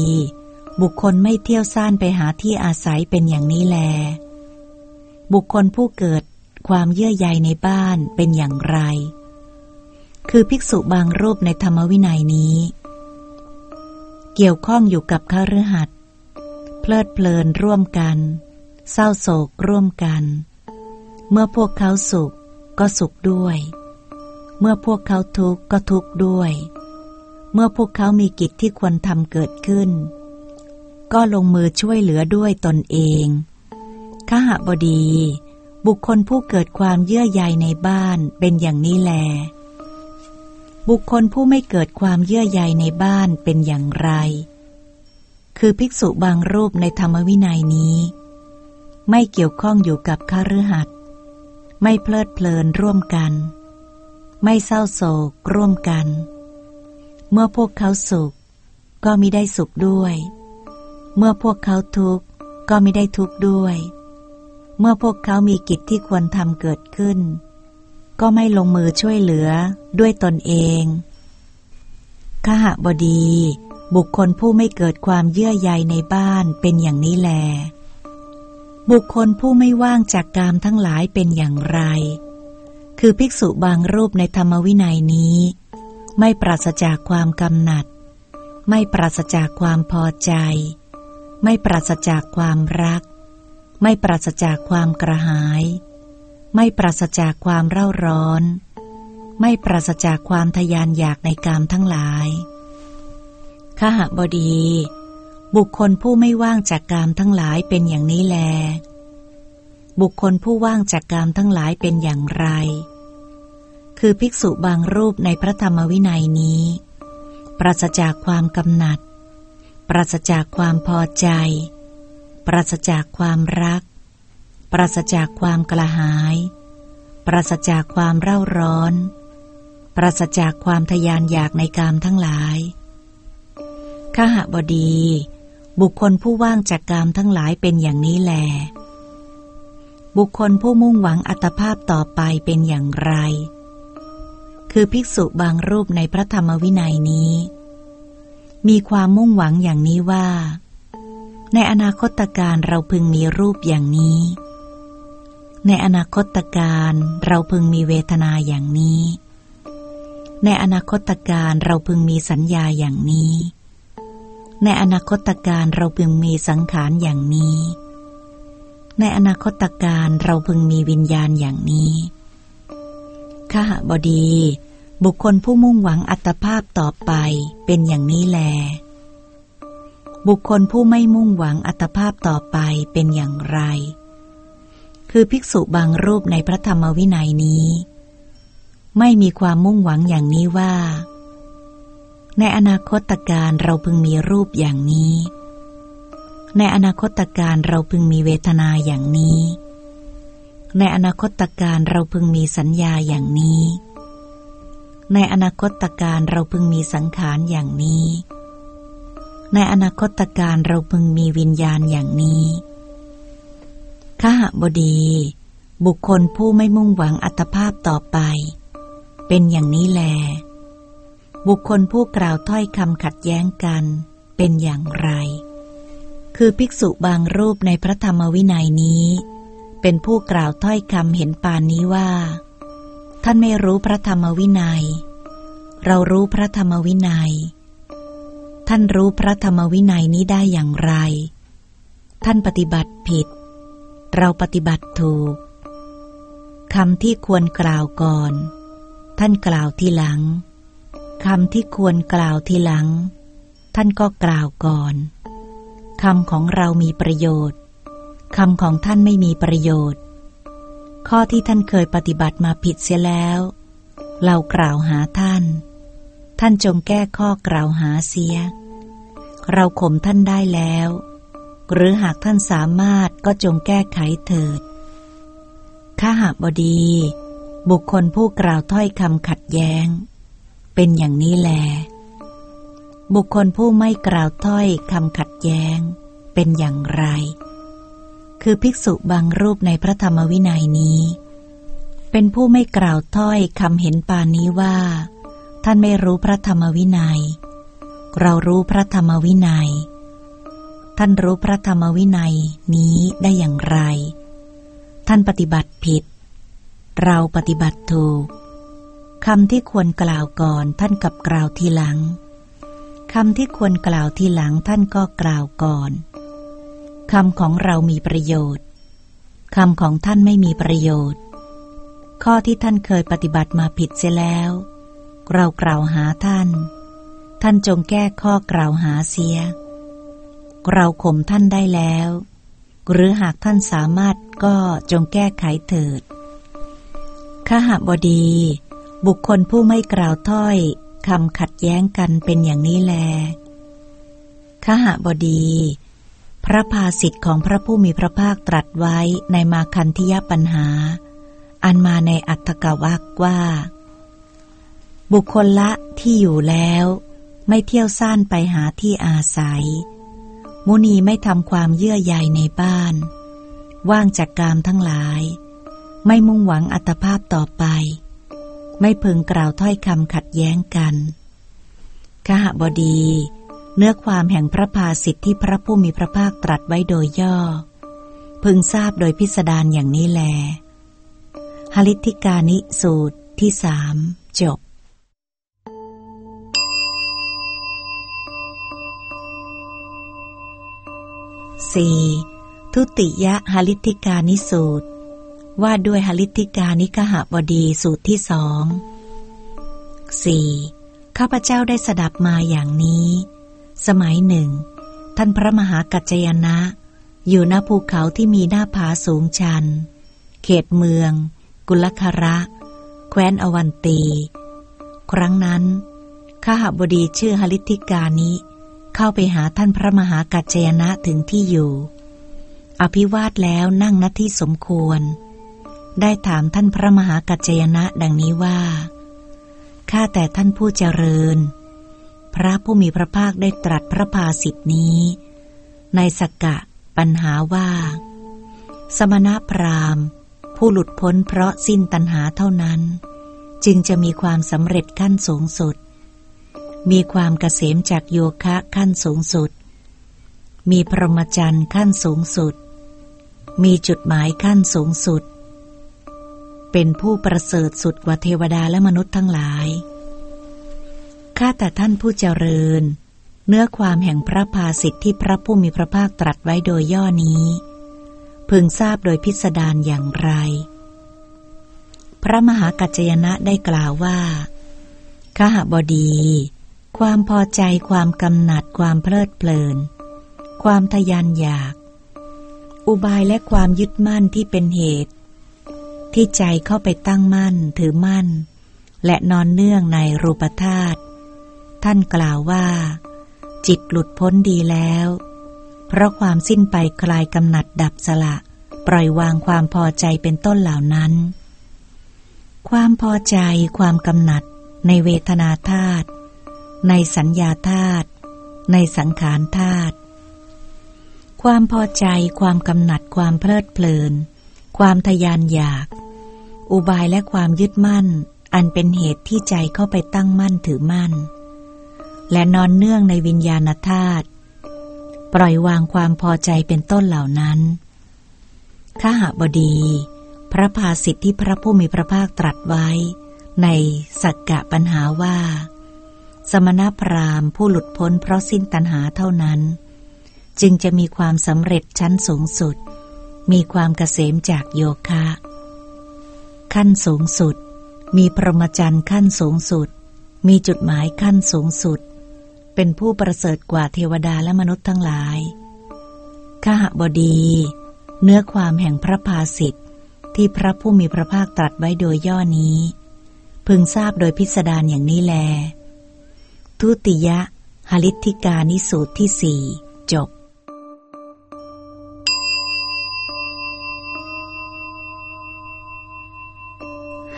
A: บุคคลไม่เที่ยวซ่านไปหาที่อาศัยเป็นอย่างนี้แล บุคคลผู้เกิดความเยื่อใยในบ้านเป็นอย่างไร คือภิกษุบางรูปในธรรมวินัยนี้ เกี่ยวข้องอยู่กับข้ารือหัดเพลิดเพลินร่วมกัน เศร้าโศกร่วมกัน เมื่อพวกเขาสุขก็สุขด้วย เมื่อพวกเขาทุกข์ก็ทุกข์ด้วย เมื่อพวกเขามีกิจที่ควรทำเกิดขึ้น ก็ลงมือช่วยเหลือด้วยตนเองขหบดี บุคคลผู้เกิดความเยื่อใยในบ้านเป็นอย่างนี้แล บุคคลผู้ไม่เกิดความเยื่อใยในบ้านเป็นอย่างไร คือภิกษุบางรูปในธรรมวินัยนี้ ไม่เกี่ยวข้องอยู่กับข้ารือหัดไม่เพลิดเพลินร่วมกัน ไม่เศร้าโศกร่วมกัน เมื่อพวกเขาสุข ก็มิได้สุขด้วย เมื่อพวกเขาทุกข์ก็มิได้ทุกข์ด้วย เมื่อพวกเขามีกิจที่ควรทำเกิดขึ้น ก็ไม่ลงมือช่วยเหลือด้วยตนเองขหบดี บุคคลผู้ไม่เกิดความเยื่อใยในบ้านเป็นอย่างนี้แล บุคคลผู้ไม่ว่างจากกามทั้งหลายเป็นอย่างไร คือภิกษุบางรูปในธรรมวินัยนี้ ไม่ปราศจากความกำหนัด ไม่ปราศจากความพอใจ ไม่ปราศจากความรัก ไม่ปราศจากความกระหาย ไม่ปราศจากความเร่าร้อน ไม่ปราศจากความทยานอยากในกามทั้งหลายขหบดี บุคคลผู้ไม่ว่างจากกามทั้งหลายเป็นอย่างนี้แล บุคคลผู้ว่างจากกามทั้งหลายเป็นอย่างไร คือภิกษุบางรูปในพระธรรมวินัยนี้ ปราศจากความกำหนัด ปราศจากความพอใจ ปราศจากความรัก ปราศจากความกระหาย ปราศจากความเร่าร้อน ปราศจากความทยานอยากในกามทั้งหลายข้าหบดี บุคคลผู้ว่างจากกามทั้งหลายเป็นอย่างนี้แล บุคคลผู้มุ่งหวังอัตภาพต่อไปเป็นอย่างไร คือภิกษุบางรูปในพระธรรมวินัยนี้ มีความมุ่งหวังอย่างนี้ว่า ในอนาคตการเราพึงมีรูปอย่างนี้ ในอนาคตการเราพึงมีเวทนาอย่างนี้ ในอนาคตการเราพึงมีสัญญาอย่างนี้ ในอนาคตการเราพึงมีสังขารอย่างนี้ ในอนาคตการเราพึงมีวิญญาณอย่างนี้ ข้าบดี บุคคลผู้มุ่งหวังอัตภาพต่อไปเป็นอย่างนี้แล บุคคลผู้ไม่มุ่งหวังอัตภาพต่อไปเป็นอย่างไร คือภิกษุบางรูปในพระธรรมวินัยนี้ ไม่มีความมุ่งหวังอย่างนี้ว่า ในอนาคตการเราพึงมีรูปอย่างนี้ ในอนาคตการเราพึงมีเวทนาอย่างนี้ ในอนาคตการเราพึงมีสัญญาอย่างนี้ ในอนาคตการเราพึงมีสังขารอย่างนี้ ในอนาคตการเราพึงมีวิญญาณอย่างนี้ข้าบดี บุคคลผู้ไม่มุ่งหวังอัตภาพต่อไป เป็นอย่างนี้แล บุคคลผู้กล่าวถ้อยคำขัดแย้งกัน เป็นอย่างไร คือภิกษุบางรูปในพระธรรมวินัยนี้ เป็นผู้กล่าวถ้อยคำเห็นปานนี้ว่า ท่านไม่รู้พระธรรมวินัย เรารู้พระธรรมวินัย ท่านรู้พระธรรมวินัยนี้ได้อย่างไร ท่านปฏิบัติผิด เราปฏิบัติถูกคำที่ควรกล่าวก่อน ท่านกล่าวทีหลังคำที่ควรกล่าวทีหลัง ท่านก็กล่าวก่อนคำของเรามีประโยชน์ คำของท่านไม่มีประโยชน์ ข้อที่ท่านเคยปฏิบัติมาผิดเสียแล้ว เรากล่าวหาท่าน ท่านจงแก้ข้อกล่าวหาเสีย เราข่มท่านได้แล้ว หรือหากท่านสามารถก็จงแก้ไขเถิดข้าหาบดี บุคคลผู้กล่าวถ้อยคำขัดแย้ง เป็นอย่างนี้แล บุคคลผู้ไม่กล่าวถ้อยคำขัดแย้ง เป็นอย่างไร คือภิกษุบางรูปในพระธรรมวินัยนี้ เป็นผู้ไม่กล่าวถ้อยคำเห็นปานนี้ว่า ท่านไม่รู้พระธรรมวินัย เรารู้พระธรรมวินัย ท่านรู้พระธรรมวินัยนี้ได้อย่างไร ท่านปฏิบัติผิด เราปฏิบัติถูกคำที่ควรกล่าวก่อนท่านกับกล่าวทีหลังคำที่ควรกล่าวทีหลังท่านก็กล่าวก่อน คำของเรามีประโยชน์ คำของท่านไม่มีประโยชน์ ข้อที่ท่านเคยปฏิบัติมาผิดเสียแล้ว เรากล่าวหาท่าน ท่านจงแก้ข้อกล่าวหาเสีย เราข่มท่านได้แล้ว หรือหากท่านสามารถก็จงแก้ไขเถิดข้าหบดี บุคคลผู้ไม่กล่าวถ้อยคำขัดแย้งกันเป็นอย่างนี้แลขหบดี พระภาสิทธิ์ของพระผู้มีพระภาคตรัสไว้ในมาคันธิยปัญหา อันมาในอัตถกวักว่า บุคคลละที่อยู่แล้ว ไม่เที่ยวซ่านไปหาที่อาศัย มุนีไม่ทำความเยื่อใยในบ้าน ว่างจากกามทั้งหลาย ไม่มุ่งหวังอัตภาพต่อไป ไม่พึงกล่าวถ้อยคำขัดแย้งกันขหบดี เนื้อความแห่งพระภาสิทธิที่พระผู้มีพระภาคตรัสไว้โดยย่อ พึงทราบโดยพิสดารอย่างนี้แลหลิธิกานิสูตรที่สามจบสี่ทุติยะหลิธิกานิสูตร ว่าด้วยหลิธิกานิกหบดีสูตรที่สองสี่ข้าพเจ้าได้สดับมาอย่างนี้ สมัยหนึ่ง ท่านพระมหากัจจยนะ อยู่ณภูเขาที่มีหน้าผาสูงชัน เขตเมือง กุลคระ แคว้นอวันตี ครั้งนั้นข้าหบดีชื่อหลิธิกานิเข้าไปหาท่านพระมหากัจจยนะถึงที่อยู่ อภิวาทแล้วนั่งณที่สมควร ได้ถามท่านพระมหากัจจยนะดังนี้ว่าข้าแต่ท่านผู้เจริญ พระผู้มีพระภาคได้ตรัสพระภาสิทธินี้ ในสกกะปัญหาว่า สมณพราหมณ์ ผู้หลุดพ้นเพราะสิ้นตัณหาเท่านั้น จึงจะมีความสำเร็จขั้นสูงสุด มีความเกษมจากโยคะขั้นสูงสุด มีพรหมจรรย์ขั้นสูงสุด มีจุดหมายขั้นสูงสุด เป็นผู้ประเสริฐสุดกว่าเทวดาและมนุษย์ทั้งหลาย ข้าแต่ท่านผู้เจริญ เนื้อความแห่งพระภาสิทธิที่พระผู้มีพระภาคตรัสไว้โดยย่อนี้ พึงทราบโดยพิสดารอย่างไร พระมหากัจจยนะได้กล่าวว่าข้าหบดี ความพอใจ ความกำหนัด ความเพลิดเพลิน ความทยานอยาก อุบายและความยึดมั่นที่เป็นเหตุ ที่ใจเข้าไปตั้งมั่น ถือมั่น และนอนเนื่องในรูปธาตุ ท่านกล่าวว่า จิตหลุดพ้นดีแล้ว เพราะความสิ้นไปคลายกำหนัดดับสละ ปล่อยวางความพอใจเป็นต้นเหล่านั้น ความพอใจความกำหนัดในเวทนาธาตุในสัญญาธาตุในสังขารธาตุความพอใจความกำหนัดความเพลิดเพลิน ความทยานอยาก อุบายและความยึดมั่น อันเป็นเหตุที่ใจเข้าไปตั้งมั่นถือมั่น และนอนเนื่องในวิญญาณธาตุปล่อยวางความพอใจเป็นต้นเหล่านั้นข้าหบดี พระภาสิทธิที่พระผู้มีพระภาคตรัสไว้ ในสักกะปัญหาว่า สมณพราหมณ์ผู้หลุดพ้นเพราะสิ้นตัณหาเท่านั้น จึงจะมีความสำเร็จชั้นสูงสุด มีความเกษมจากโยคะ ขั้นสูงสุด มีพรหมจรรย์ขั้นสูงสุด มีจุดหมายขั้นสูงสุด เป็นผู้ประเสริฐกว่าเทวดาและมนุษย์ทั้งหลายข้าหบดี เนื้อความแห่งพระภาสิทธิ์ที่พระผู้มีพระภาคตรัสไว้โดยย่อนี้ พึงทราบโดยพิสดารอย่างนี้แล ทุติยะหลิทธิกานิสูตรที่สี่จบ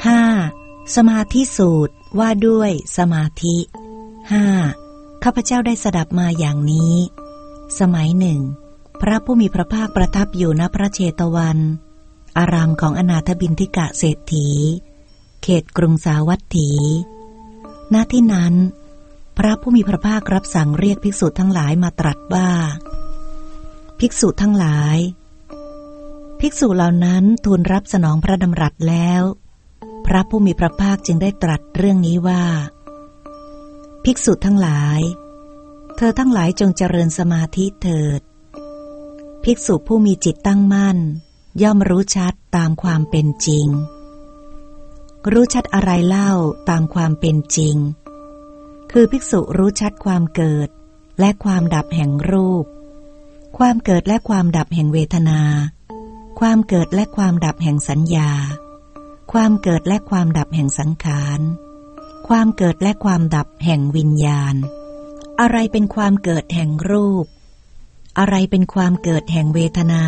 A: ห้าสมาธิสูตรว่าด้วยสมาธิห้า ข้าพเจ้าได้สดับมาอย่างนี้ สมัยหนึ่ง พระผู้มีพระภาคประทับอยู่ณพระเชตวัน อารามของอนาถบินทิกะเศรษฐี เขตกรุงสาวัตถี ณที่นั้น พระผู้มีพระภาครับสั่งเรียกภิกษุทั้งหลายมาตรัสว่า ภิกษุทั้งหลาย ภิกษุเหล่านั้นทูลรับสนองพระดำรัสแล้ว พระผู้มีพระภาคจึงได้ตรัสเรื่องนี้ว่า ภิกษุทั้งหลาย เธอทั้งหลายจงเจริญสมาธิเถิด ภิกษุผู้มีจิตตั้งมั่น ย่อมรู้ชัดตามความเป็นจริง รู้ชัดอะไรเล่าตามความเป็นจริง คือภิกษุรู้ชัดความเกิดและความดับแห่งรูป ความเกิดและความดับแห่งเวทนา ความเกิดและความดับแห่งสัญญา ความเกิดและความดับแห่งสังขาร ความเกิดและความดับแห่งวิญญาณ อะไรเป็นความเกิดแห่งรูป อะไรเป็นความเกิดแห่งเวทนา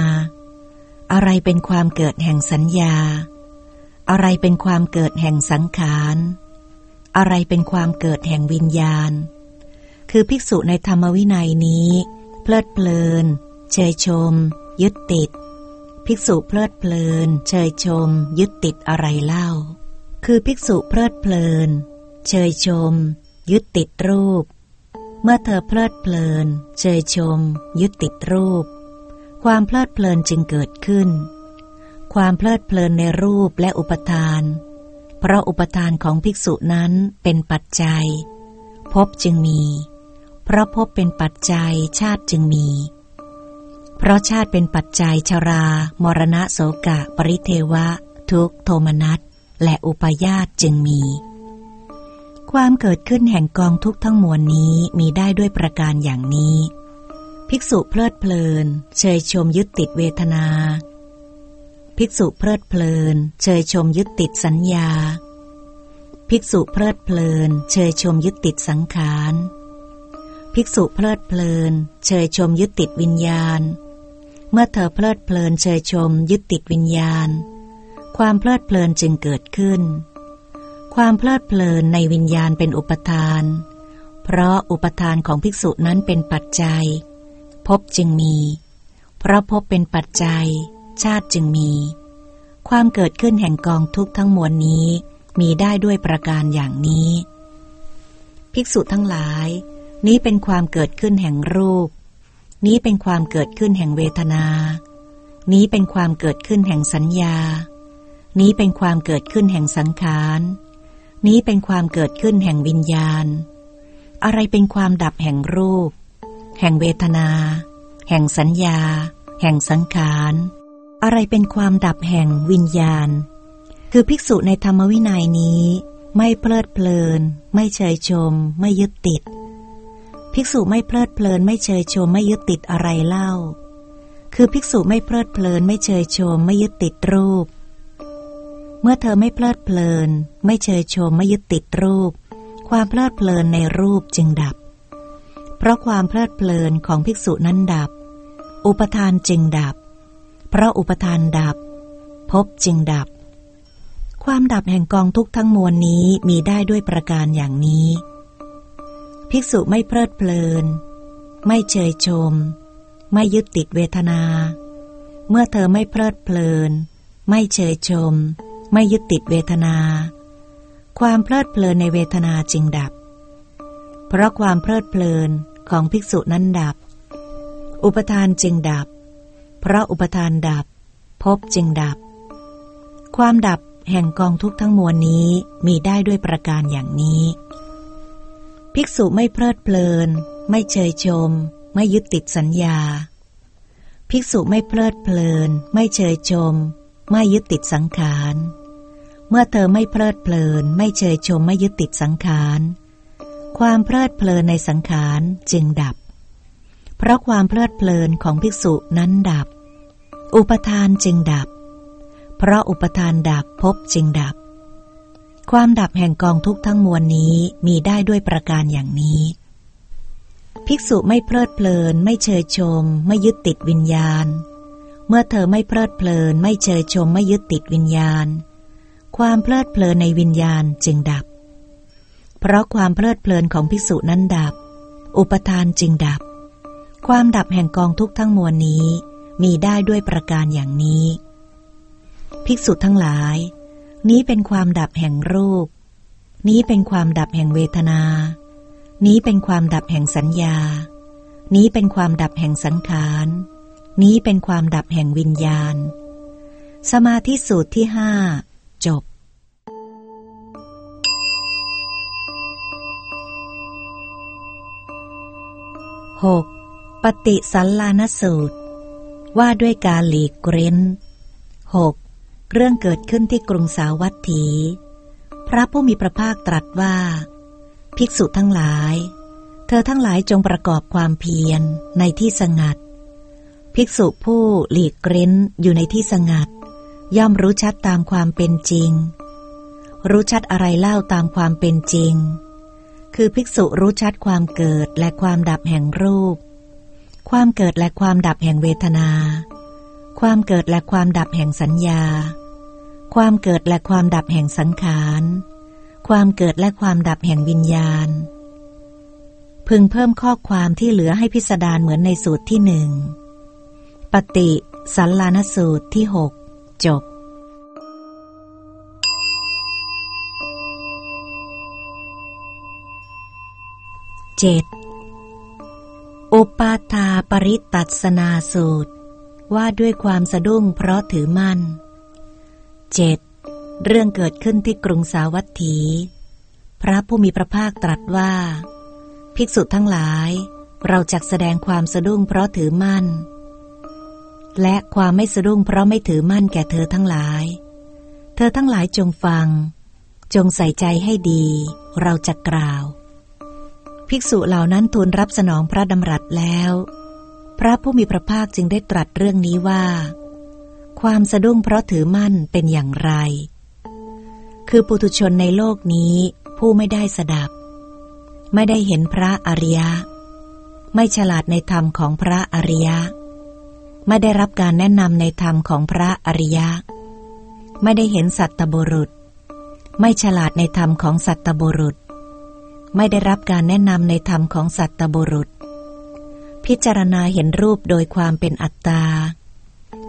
A: อะไรเป็นความเกิดแห่งสัญญา อะไรเป็นความเกิดแห่งสังขารอะไรเป็นความเกิดแห่งวิญญาณ คือภิกษุในธรรมวินัยนี้ เพลิดเพลิน เชยชม ยึดติด ภิกษุเพลิดเพลิน เชยชม ยึดติดอะไรเล่า คือภิกษุเพลิดเพลิน เชยชม ยึดติดรูป เมื่อเธอเพลิดเพลิน เชยชม ยึดติดรูป ความเพลิดเพลินจึงเกิดขึ้น ความเพลิดเพลินในรูปและอุปทาน เพราะอุปทานของภิกษุนั้นเป็นปัจจัย พบจึงมี เพราะพบเป็นปัจจัยชาติจึงมี เพราะชาติเป็นปัจจัยชรา มรณะโสกะ ปริเทวะ ทุกโทมนัสและอุปยาตจึงมี ความเกิดขึ้นแห่งกองทุกทั้งมวลนี้มีได้ด้วยประการอย่างนี้ ภิกษุเพลิดเพลิน เชยชมยึดติดเวทนา ภิกษุเพลิดเพลิน เชยชมยึดติดสัญญา ภิกษุเพลิดเพลิน เชยชมยึดติดสังขาร ภิกษุเพลิดเพลิน เชยชมยึดติดวิญญาณ เมื่อเธอเพลิดเพลินเชยชมยึดติดวิญญาณ ความเพลิดเพลินจึงเกิดขึ้น ความเพลิดเพลินในวิญญาณเป็นอุปทาน เพราะอุปทานของภิกษุนั้นเป็นปัจจัย พบจึงมี เพราะพบเป็นปัจจัย ชาติจึงมี ความเกิดขึ้นแห่งกองทุกทั้งมวลนี้มีได้ด้วยประการอย่างนี้ ภิกษุทั้งหลาย นี้เป็นความเกิดขึ้นแห่งรูป นี้เป็นความเกิดขึ้นแห่งเวทนา นี้เป็นความเกิดขึ้นแห่งสัญญา นี้เป็นความเกิดขึ้นแห่งสังขาร นี้เป็นความเกิดขึ้นแห่งวิญญาณ อะไรเป็นความดับแห่งรูป แห่งเวทนา แห่งสัญญา แห่งสังขาร อะไรเป็นความดับแห่งวิญญาณ คือภิกษุในธรรมวินัยนี้ ไม่เพลิดเพลิน ไม่เชยชม ไม่ยึดติด ภิกษุไม่เพลิดเพลิน ไม่เชยชม ไม่ยึดติดอะไรเล่า คือภิกษุไม่เพลิดเพลิน ไม่เชยชม ไม่ยึดติดรูป มื่อเธอไม่เพลิดเพลิน ไม่เชยชมไม่ยึดติดรูป ความเพลิดเพลินในรูปจึงดับ เพราะความเพลิดเพลินของภิกษุนั้นดับ อุปทานจึงดับ เพราะอุปทานดับพบจึงดับ ความดับแห่งกองทุกทั้งมวลนี้มีได้ด้วยประการอย่างนี้ ภิกษุไม่เพลิดเพลิน ไม่เชยชม ไม่ยึดติดเวทนา เมื่อเธอไม่เพลิดเพลิน ไม่เชยชม ไม่ยึดติดเวทนา ความเพลิดเพลินในเวทนาจึงดับ เพราะความเพลิดเพลินของภิกษุนั้นดับ อุปทานจึงดับ เพราะอุปทานดับพบจึงดับ ความดับแห่งกองทุกทั้งมวลนี้มีได้ด้วยประการอย่างนี้ ภิกษุไม่เพลิดเพลิน ไม่เชยชม ไม่ยึดติดสัญญา ภิกษุไม่เพลิดเพลิน ไม่เชยชม ไม่ยึดติดสังขาร มื่อเธอไม่เพลิดเพลิน ไม่เชยชมไม่ยึดติดสังขาร ความเพลิดเพลินในสังขารจึงดับ เพราะความเพลิดเพลินของภิกษุนั้นดับ อุปทานจึงดับ เพราะอุปทานดับพบจึงดับ ความดับแห่งกองทุกทั้งมวลนี้มีได้ด้วยประการอย่างนี้ ภิกษุไม่เพลิดเพลิน ไม่เชยชม ไม่ยึดติดวิญญาณ เมื่อเธอไม่เพลิดเพลิน ไม่เชยชมไม่ยึดติดวิญญาณ ความเพลิดเพลินในวิญญาณจึงดับ เพราะความเพลิดเพลินของภิกษุนั้นดับ อุปทานจึงดับ ความดับแห่งกองทุกทั้งมวลนี้มีได้ด้วยประการอย่างนี้ ภิกษุทั้งหลาย นี้เป็นความดับแห่งรูป นี้เป็นความดับแห่งเวทนา นี้เป็นความดับแห่งสัญญา นี้เป็นความดับแห่งสังขาร นี้เป็นความดับแห่งวิญญาณ สมาธิสูตรที่ห้า 6. ปฏิสันลานสูตร ว่าด้วยการหลีกเร้น 6. เรื่องเกิดขึ้นที่กรุงสาวัตถี พระผู้มีพระภาคตรัสว่า ภิกษุทั้งหลาย เธอทั้งหลายจงประกอบความเพียรในที่สงัด ภิกษุผู้หลีกเร้นอยู่ในที่สงัด ย่อมรู้ชัดตามความเป็นจริง รู้ชัดอะไรเล่าตามความเป็นจริง คือภิกษุรู้ชัดความเกิดและความดับแห่งรูป ความเกิดและความดับแห่งเวทนา ความเกิดและความดับแห่งสัญญา ความเกิดและความดับแห่งสังขาร ความเกิดและความดับแห่งวิญญาณ พึงเพิ่มข้อความที่เหลือให้พิสดารเหมือนในสูตรที่หนึ่ง ปฏิสัลลานสูตรที่หกจบ เจ็ดอุปาทาปริตัสนาสูตร ว่าด้วยความสะดุ้งเพราะถือมั่น 7. เรื่องเกิดขึ้นที่กรุงสาวัตถี พระผู้มีพระภาคตรัสว่า ภิกษุทั้งหลาย เราจักแสดงความสะดุ้งเพราะถือมั่น และความไม่สะดุ้งเพราะไม่ถือมั่นแก่เธอทั้งหลาย เธอทั้งหลายจงฟัง จงใส่ใจให้ดี เราจะกล่าว ภิกษุเหล่านั้นทูลรับสนองพระดำรัสแล้ว พระผู้มีพระภาคจึงได้ตรัสเรื่องนี้ว่า ความสะดุ้งเพราะถือมั่นเป็นอย่างไร คือปุถุชนในโลกนี้ ผู้ไม่ได้สดับ ไม่ได้เห็นพระอริยะ ไม่ฉลาดในธรรมของพระอริยะ ไม่ได้รับการแนะนำในธรรมของพระอริยะ ไม่ได้เห็นสัตตบุรุษ ไม่ฉลาดในธรรมของสัตตบุรุษ ไม่ได้รับการแนะนำในธรรมของสัตตบุรุษ พิจารณาเห็นรูปโดยความเป็นอัตตา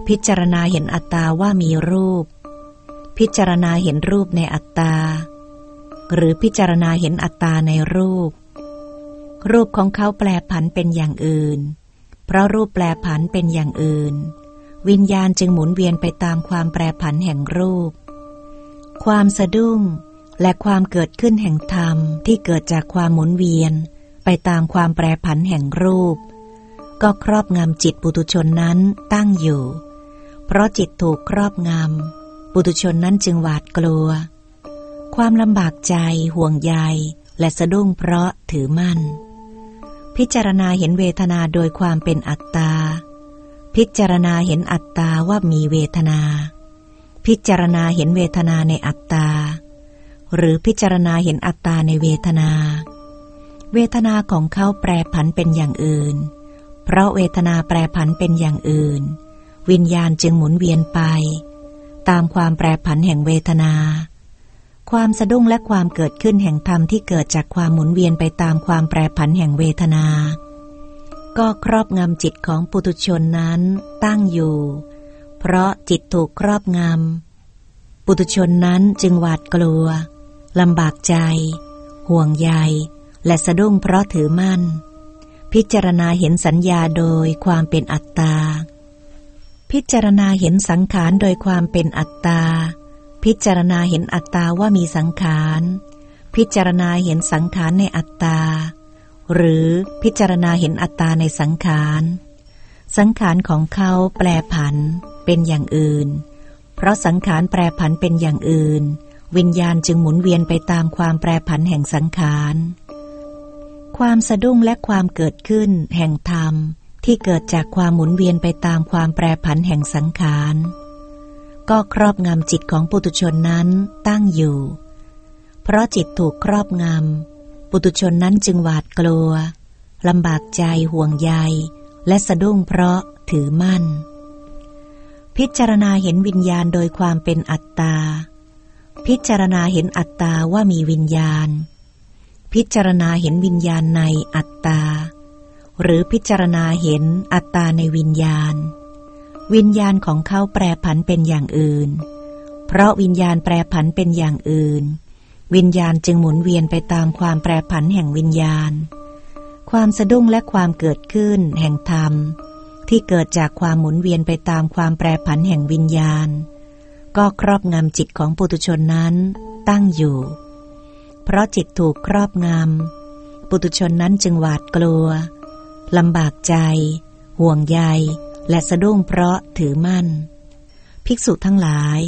A: พิจารณาเห็นอัตตาว่ามีรูป พิจารณาเห็นรูปในอัตตา หรือพิจารณาเห็นอัตตาในรูป รูปของเขาแปลผันเป็นอย่างอื่น เพราะรูปแปลผันเป็นอย่างอื่น วิญญาณจึงหมุนเวียนไปตามความแปรผันแห่งรูป ความสะดุ้ง และความเกิดขึ้นแห่งธรรมที่เกิดจากความหมุนเวียน ไปตามความแปรผันแห่งรูป ก็ครอบงำจิตปุตุชนนั้นตั้งอยู่ เพราะจิตถูกครอบงำปุตุชนนั้นจึงหวาดกลัว ความลำบากใจห่วงใยและสะดุ้งเพราะถือมั่น พิจารณาเห็นเวทนาโดยความเป็นอัตตา พิจารณาเห็นอัตตาว่ามีเวทนา พิจารณาเห็นเวทนาในอัตตา หรือพิจารณาเห็นอัตตาในเวทนา เวทนาของเขาแปรผันเป็นอย่างอื่น เพราะเวทนาแปรผันเป็นอย่างอื่น วิญญาณจึงหมุนเวียนไป ตามความแปรผันแห่งเวทนา ความสะดุ้งและความเกิดขึ้นแห่งธรรมที่เกิดจากความหมุนเวียนไปตามความแปรผันแห่งเวทนา ก็ครอบงำจิตของปุตุชนนั้นตั้งอยู่ เพราะจิตถูกครอบงำปุตุชนนั้นจึงหวาดกลัว ลำบากใจ ห่วงใย และสะดุ้งเพราะถือมั่น พิจารณาเห็นสัญญาโดยความเป็นอัตตา พิจารณาเห็นสังขารโดยความเป็นอัตตา พิจารณาเห็นอัตตาว่ามีสังขาร พิจารณาเห็นสังขารในอัตตา หรือพิจารณาเห็นอัตตาในสังขาร สังขารของเขาแปรผันเป็นอย่างอื่น เพราะสังขารแปรผันเป็นอย่างอื่น วิญญาณจึงหมุนเวียนไปตามความแปรผันแห่งสังขาร ความสะดุ้งและความเกิดขึ้นแห่งธรรมที่เกิดจากความหมุนเวียนไปตามความแปรผันแห่งสังขาร ก็ครอบงำจิตของปุตุชนนั้นตั้งอยู่ เพราะจิตถูกครอบงำ ปุตุชนนั้นจึงหวาดกลัวลำบากใจห่วงใย และสะดุ้งเพราะถือมั่น พิจารณาเห็นวิญญาณโดยความเป็นอัตตา พิจารณาเห็นอัตตาว่ามีวิญญาณ พิจารณาเห็นวิญญาณในอัตตา หรือพิจารณาเห็นอัตตาในวิญญาณ วิญญาณของเขาแปรผันเป็นอย่างอื่น เพราะวิญญาณแปรผันเป็นอย่างอื่น วิญญาณจึงหมุนเวียนไปตามความแปรผันแห่งวิญญาณ ความสะดุ้งและความเกิดขึ้นแห่งธรรม ที่เกิดจากความหมุนเวียนไปตามความแปรผันแห่งวิญญาณ ก็ครอบงำจิตของปุตุชนนั้นตั้งอยู่ เพราะจิตถูกครอบงำปุตุชนนั้นจึงหวาดกลัวลำบากใจ ห่วงใย และสะดุ้งเพราะถือมั่น ภิกษุทั้งหลาย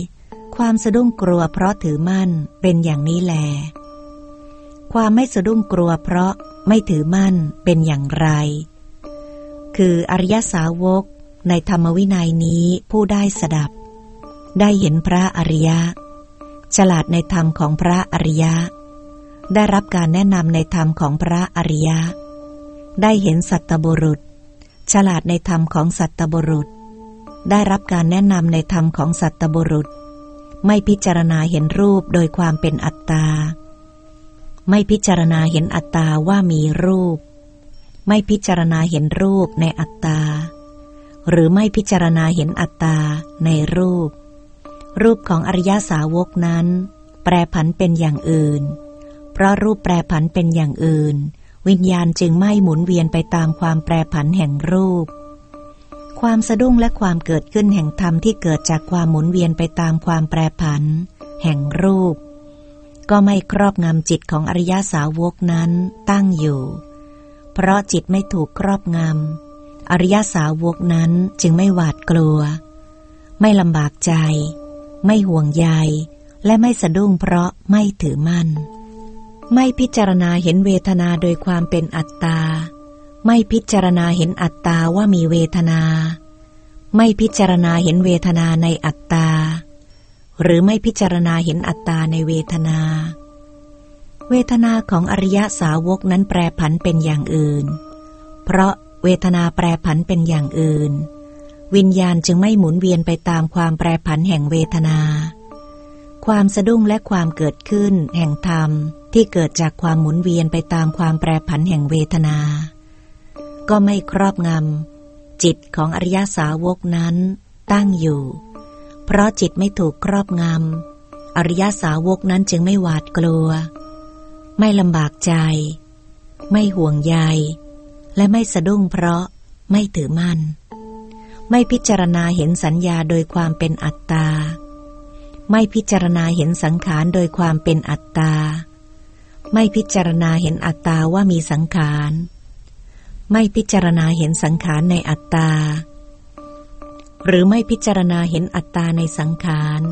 A: ความสะดุ้งกลัวเพราะถือมั่นเป็นอย่างนี้แล ความไม่สะดุ้งกลัวเพราะไม่ถือมั่นเป็นอย่างไร คืออริยสาวกในธรรมวินัยนี้ผู้ได้สดับ ได้เห็นพระอริยะ ฉลาดในธรรมของพระอริยะ ได้รับการแนะนำในธรรมของพระอริยะ ได้เห็นสัตบุรุษ ฉลาดในธรรมของสัตบุรุษ ได้รับการแนะนำในธรรมของสัตบุรุษ ไม่พิจารณาเห็นรูปโดยความเป็นอัตตา ไม่พิจารณาเห็นอัตตาว่ามีรูป ไม่พิจารณาเห็นรูปในอัตตา หรือไม่พิจารณาเห็นอัตตาในรูป รูปของอริยสาวกนั้น แปรผันเป็นอย่างอื่น เพราะรูปแปรผันเป็นอย่างอื่น วิญญาณจึงไม่หมุนเวียนไปตามความแปรผันแห่งรูป ความสะดุ้งและความเกิดขึ้นแห่งธรรมที่เกิดจากความหมุนเวียนไปตามความแปรผัน แห่งรูป ก็ไม่ครอบงำจิตของอริยสาวกนั้นตั้งอยู่ เพราะจิตไม่ถูกครอบงำอริยสาวกนั้นจึงไม่หวาดกลัว ไม่ลำบากใจ ไม่ห่วงใย และไม่สะดุ้งเพราะไม่ถือมั่น ไม่พิจารณาเห็นเวทนาโดยความเป็นอัตตา ไม่พิจารณาเห็นอัตตาว่ามีเวทนา ไม่พิจารณาเห็นเวทนาในอัตตา หรือไม่พิจารณาเห็นอัตตาในเวทนา เวทนาของอริยสาวกนั้นแปรผันเป็นอย่างอื่น เพราะเวทนาแปรผันเป็นอย่างอื่น วิญญาณจึงไม่หมุนเวียนไปตามความแปรผันแห่งเวทนา ความสะดุ้งและความเกิดขึ้น แห่งธรรมที่เกิดจากความหมุนเวียนไปตามความแปรผันแห่งเวทนา ก็ไม่ครอบงำจิตของอริยสาวกนั้นตั้งอยู่ เพราะจิตไม่ถูกครอบงำอริยสาวกนั้นจึงไม่หวาดกลัว ไม่ลำบากใจ ไม่ห่วงใย และไม่สะดุ้งเพราะไม่ถือมั่น ไม่พิจารณาเห็นสัญญาโดยความเป็นอัตตา ไม่พิจารณาเห็นสังขารโดยความเป็นอัตตา ไม่พิจารณาเห็นอัตตาว่ามีสังขาร ไม่พิจารณาเห็นสังขารในอัตตา หรือไม่พิจารณาเห็นอัตตาในสังขาร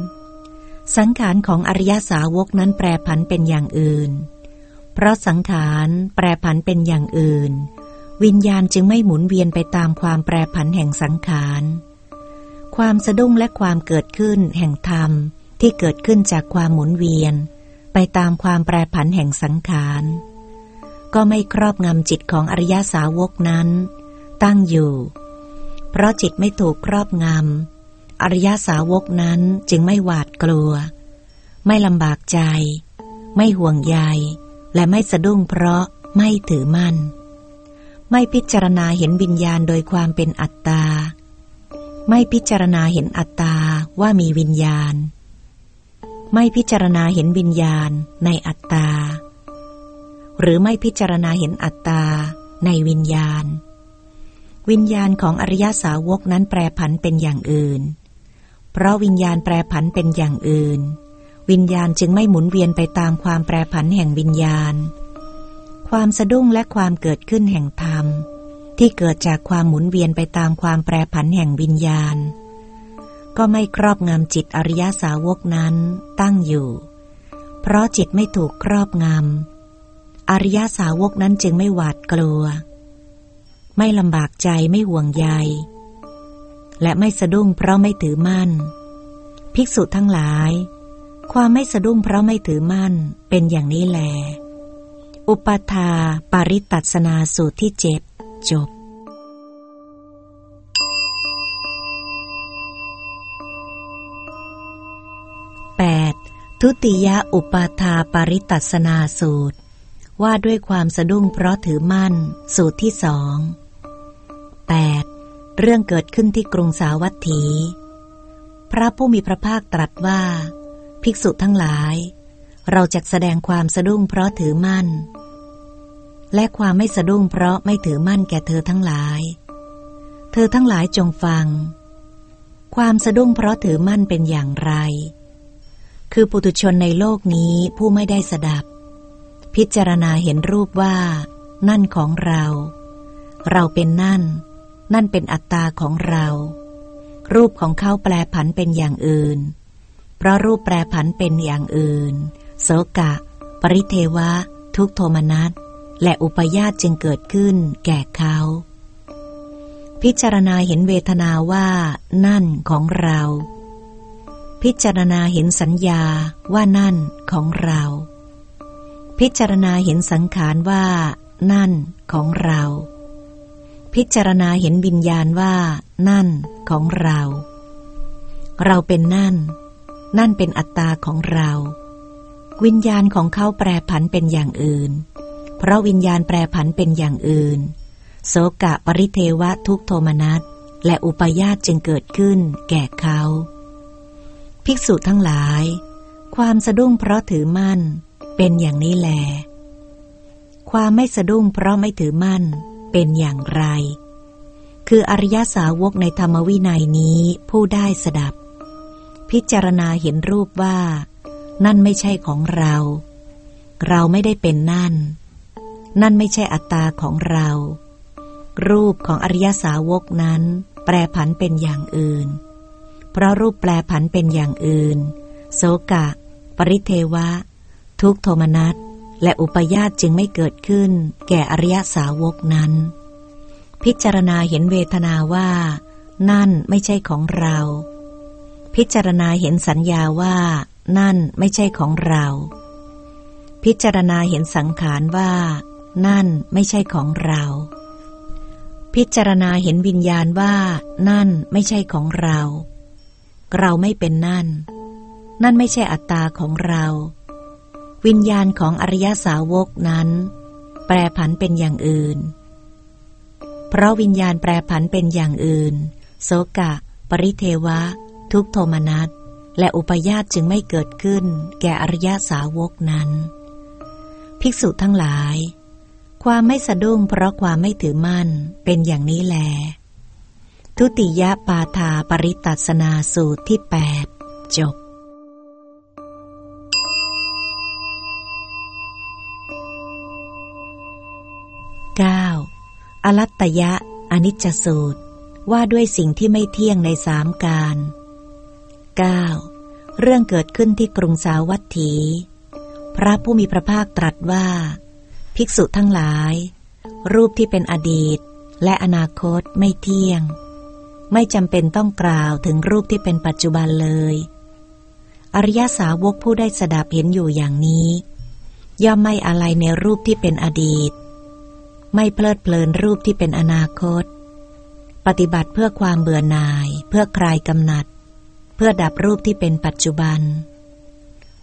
A: สังขารของอริยสาวกนั้นแปรผันเป็นอย่างอื่น เพราะสังขารแปรผันเป็นอย่างอื่น วิญญาณจึงไม่หมุนเวียนไปตามความแปรผันแห่งสังขาร ความสะดุ้งและความเกิดขึ้นแห่งธรรมที่เกิดขึ้นจากความหมุนเวียน ไปตามความแปรผันแห่งสังขาร ก็ไม่ครอบงำจิตของอริยสาวกนั้น ตั้งอยู่ เพราะจิตไม่ถูกครอบงำอริยสาวกนั้นจึงไม่หวาดกลัว ไม่ลำบากใจ ไม่ห่วงใย และไม่สะดุ้งเพราะไม่ถือมั่น ไม่พิจารณาเห็นวิญญาณโดยความเป็นอัตตา ไม่พิจารณาเห็นอัตตาว่ามีวิญญาณ ไม่พิจารณาเห็นวิญญาณในอัตตา หรือไม่พิจารณาเห็นอัตตาในวิญญาณ วิญญาณของอริยสาวกนั้นแปรผันเป็นอย่างอื่น เพราะวิญญาณแปรผันเป็นอย่างอื่น วิญญาณจึงไม่หมุนเวียนไปตามความแปรผันแห่งวิญญาณ ความสะดุ้งและความเกิดขึ้นแห่งธรรม ที่เกิดจากความหมุนเวียนไปตามความแปรผันแห่งวิญญาณ ก็ไม่ครอบงำจิตอริยสาวกนั้นตั้งอยู่ เพราะจิตไม่ถูกครอบงำอริยสาวกนั้นจึงไม่หวาดกลัว ไม่ลำบากใจไม่ห่วงใย และไม่สะดุ้งเพราะไม่ถือมั่น ภิกษุทั้งหลาย ความไม่สะดุ้งเพราะไม่ถือมั่นเป็นอย่างนี้แล อุปทาปาริตัสนาสูตรที่เจ็ดจบ 8. ทุติยอุปาทาปริตัสนาสูตร ว่าด้วยความสะดุ้งเพราะถือมั่นสูตรที่สอง 8. เรื่องเกิดขึ้นที่กรุงสาวัตถี พระผู้มีพระภาคตรัสว่า ภิกษุทั้งหลาย เราจะแสดงความสะดุ้งเพราะถือมั่น และความไม่สะดุ้งเพราะไม่ถือมั่นแก่เธอทั้งหลาย เธอทั้งหลายจงฟัง ความสะดุ้งเพราะถือมั่นเป็นอย่างไร คือปุถุชนในโลกนี้ผู้ไม่ได้สดับ พิจารณาเห็นรูปว่า นั่นของเรา เราเป็นนั่น นั่นเป็นอัตตาของเรา รูปของเขาแปลผันเป็นอย่างอื่น เพราะรูปแปลผันเป็นอย่างอื่นโสกะ ปริเทวะ ทุกโทมนัส และอุปยาตจึงเกิดขึ้นแก่เขา พิจารณาเห็นเวทนาว่านั่นของเรา พิจารณาเห็นสัญญาว่านั่นของเรา พิจารณาเห็นสังขารว่า นั่นของเรา พิจารณาเห็นวิญญาณว่า นั่นของเรา เราเป็นนั่น นั่นเป็นอัตตาของเรา วิญญาณของเขาแปรผันเป็นอย่างอื่น เพราะวิญญาณแปรผันเป็นอย่างอื่น โสกะปริเทวะทุกโทมนัสและอุปยาตจึงเกิดขึ้นแก่เขา ภิกษุทั้งหลาย ความสะดุ้งเพราะถือมั่น เป็นอย่างนี้แล ความไม่สะดุ้งเพราะไม่ถือมั่น เป็นอย่างไร คืออริยสาวกในธรรมวินัยนี้ผู้ได้สดับ พิจารณาเห็นรูปว่า นั่นไม่ใช่ของเรา เราไม่ได้เป็นนั่น นั่นไม่ใช่อัตตาของเรา รูปของอริยสาวกนั้น แปรผันเป็นอย่างอื่น เพราะรูปแปรผันเป็นอย่างอื่น โสกะ ปริเทวะ ทุกโทมนัสและอุปยาตจึงไม่เกิดขึ้น แก่อริยสาวกนั้น พิจารณาเห็นเวทนาว่า นั่นไม่ใช่ของเรา พิจารณาเห็นสัญญาว่า นั่นไม่ใช่ของเรา พิจารณาเห็นสังขารว่า นั่นไม่ใช่ของเรา พิจารณาเห็นวิญญาณว่า นั่นไม่ใช่ของเรา เราไม่เป็นนั่น นั่นไม่ใช่อัตตาของเรา วิญญาณของอริยสาวกนั้น แปรผันเป็นอย่างอื่น เพราะวิญญาณแปรผันเป็นอย่างอื่น โสกะ ปริเทวะ ทุกโทมนัสและอุปยาตจึงไม่เกิดขึ้น แก่อริยสาวกนั้น ภิกษุทั้งหลาย ความไม่สะดุ้งเพราะความไม่ถือมั่นเป็นอย่างนี้แล ทุติยปาทาปริตัสนาสูตรที่ 8 จบ 9. อลัตตยะ อนิจจสูตร ว่าด้วยสิ่งที่ไม่เที่ยงในสามการ 9. เรื่องเกิดขึ้นที่กรุงสาวัตถี พระผู้มีพระภาคตรัสว่า ภิกษุทั้งหลาย รูปที่เป็นอดีต และอนาคตไม่เที่ยง ไม่จำเป็นต้องกล่าวถึงรูปที่เป็นปัจจุบันเลย อริยสาวกผู้ได้สดับเห็นอยู่อย่างนี้ ย่อมไม่อะไรในรูปที่เป็นอดีต ไม่เพลิดเพลินรูปที่เป็นอนาคต ปฏิบัติเพื่อความเบื่อหน่าย เพื่อคลายกำหนัด เพื่อดับรูปที่เป็นปัจจุบัน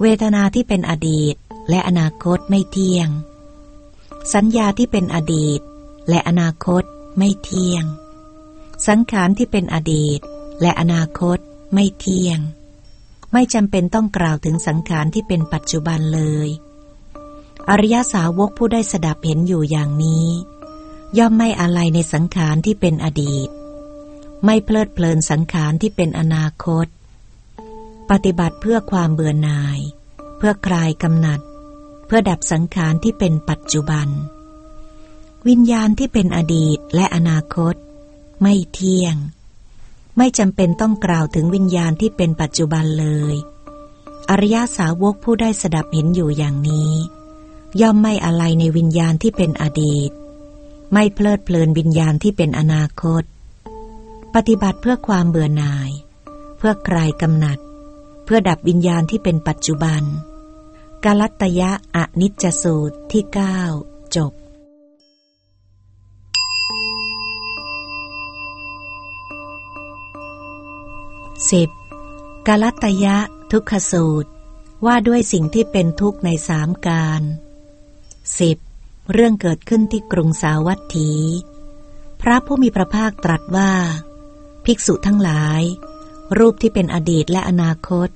A: เวทนาที่เป็นอดีตและอนาคตไม่เที่ยง สัญญาที่เป็นอดีต และอนาคตไม่เที่ยง สังขารที่เป็นอดีต และอนาคตไม่เที่ยง ไม่จำเป็นต้องกล่าวถึงสังขารที่เป็นปัจจุบันเลย อริยสาวกผู้ได้สดับเห็นอยู่อย่างนี้ ย่อมไม่อะไรในสังขารที่เป็นอดีต ไม่เพลิดเพลินสังขารที่เป็นอนาคต ปฏิบัติเพื่อความเบื่อหน่าย เพื่อคลายกำหนัด พื่อดับสังขารที่เป็นปัจจุบัน วิญญาณที่เป็นอดีตและอนาคต ไม่เที่ยง ไม่จำเป็นต้องกล่าวถึงวิญญาณที่เป็นปัจจุบันเลย อริยสาวกผู้ได้สดับเห็นอยู่อย่างนี้ ย่อมไม่อะไรในวิญญาณที่เป็นอดีต ไม่เพลิดเพลินวิญญาณที่เป็นอนาคต ปฏิบัติเพื่อความเบื่อหน่าย เพื่อคลายกำหนัด เพื่อดับวิญญาณที่เป็นปัจจุบัน กาลัตยะอนิจจสูตรที่เก้าจบสิบกาลัตยะทุกขสูตร ว่าด้วยสิ่งที่เป็นทุกข์ในสามการสิบเรื่องเกิดขึ้นที่กรุงสาวัตถี พระผู้มีพระภาคตรัสว่า ภิกษุทั้งหลาย รูปที่เป็นอดีตและอนาคต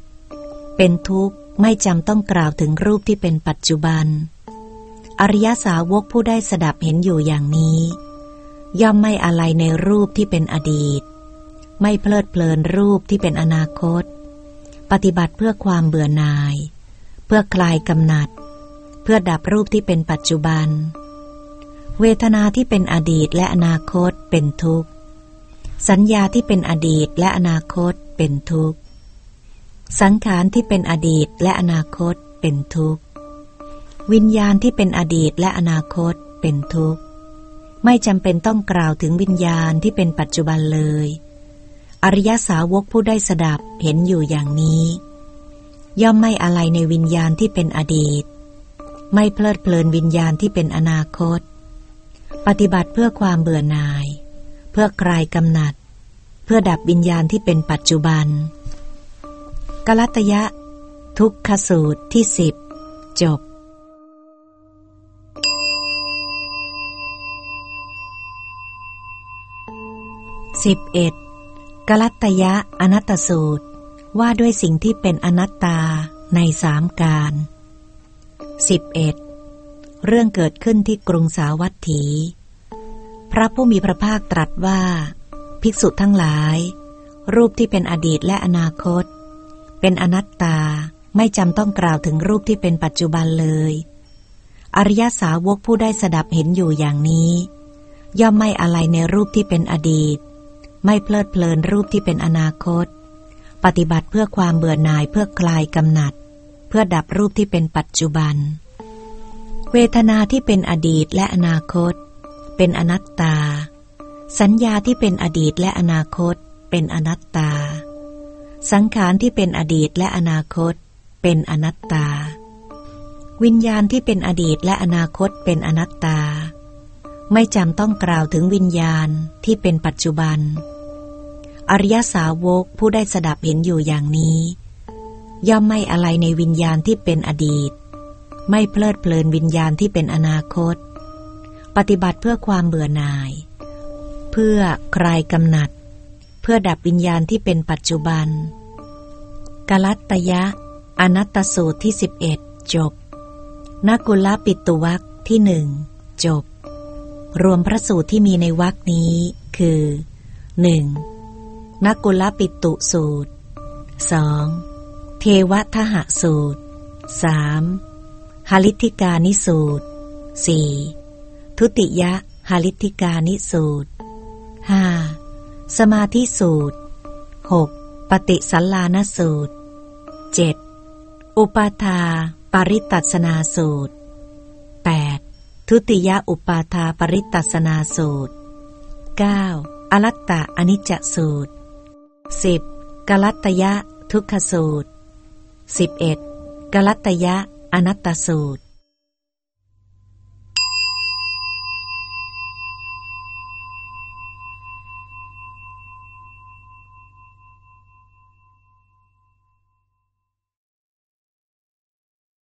A: เป็นทุกข์ ไม่จำต้องกล่าวถึงรูปที่เป็นปัจจุบัน อริยสาวกผู้ได้สดับเห็นอยู่อย่างนี้ ย่อมไม่อะไรในรูปที่เป็นอดีต ไม่เพลิดเพลินรูปที่เป็นอนาคต ปฏิบัติเพื่อความเบื่อหน่าย เพื่อคลายกำหนัด เพื่อดับรูปที่เป็นปัจจุบัน เวทนาที่เป็นอดีตและอนาคตเป็นทุกข์ สัญญาที่เป็นอดีตและอนาคตเป็นทุกข์ สังขารที่เป็นอดีตและอนาคตเป็นทุกข์ วิญญาณที่เป็นอดีตและอนาคตเป็นทุกข์ ไม่จำเป็นต้องกล่าวถึงวิญญาณที่เป็นปัจจุบันเลย อริยสาวกผู้ได้สดับเห็นอยู่อย่างนี้ ย่อมไม่อะไรในวิญญาณที่เป็นอดีต ไม่เพลิดเพลินวิญญาณที่เป็นอนาคต ปฏิบัติเพื่อความเบื่อหน่าย เพื่อคลายกำหนัด เพื่อดับวิญญาณที่เป็นปัจจุบัน กลัตยะ ทุกขสูตรที่สิบจบสิบเอ็ดกลัตยะอนัตตสูตร ว่าด้วยสิ่งที่เป็นอนัตตาในสามการ11เรื่องเกิดขึ้นที่กรุงสาวัตถี พระผู้มีพระภาคตรัสว่า ภิกษุทั้งหลาย รูปที่เป็นอดีตและอนาคต เป็นอนัตตาไม่จำต้องกล่าวถึงรูปที่เป็นปัจจุบันเลย อริยสาวกผู้ได้สดับเห็นอยู่อย่างนี้ ย่อมไม่อะไรในรูปที่เป็นอดีต ไม่เพลิดเพลินรูปที่เป็นอนาคต ปฏิบัติเพื่อความเบื่อหน่ายเพื่อคลายกำหนัด เพื่อดับรูปที่เป็นปัจจุบัน เวทนาที่เป็นอดีตและอนาคต เป็นอนัตตา สัญญาที่เป็นอดีตและอนาคต เป็นอนัตตา สังขารที่เป็นอดีตและอนาคต เป็นอนัตตา วิญญาณที่เป็นอดีตและอนาคตเป็นอนัตตา ไม่จำต้องกล่าวถึงวิญญาณที่เป็นปัจจุบัน อริยสาวกผู้ได้สดับเห็นอยู่อย่างนี้ ย่อมไม่อะไรในวิญญาณที่เป็นอดีต ไม่เพลิดเพลินวิญญาณที่เป็นอนาคต ปฏิบัติเพื่อความเบื่อหน่าย เพื่อคลายกำหนัด พื่อดับวิญญาณที่เป็นปัจจุบัน กลัตยะ อนัตตสูตรที่สิบเอ็ดจบนักุลปิตุวักที่หนึ่งจบ รวมพระสูตรที่มีในวักนี้ คือหนึ่งนักุลปิตุสูตรสองเทวทหสูตรสามหาลิธิกานิสูตรสี่ทุติยะหาลิธิกานิสูตรห้า สมาธิสูตรหกปฏิสัลลานสูตรเจ็ดอุปาทา ปริตัสนาสูตร 8. ทุติยอุปาทาปริตัสนาสูตร 9. อลัตตะอนิจจสูตร 10. กลัตยะทุกขสูตร 11. กลัตยะอนัตตสูตร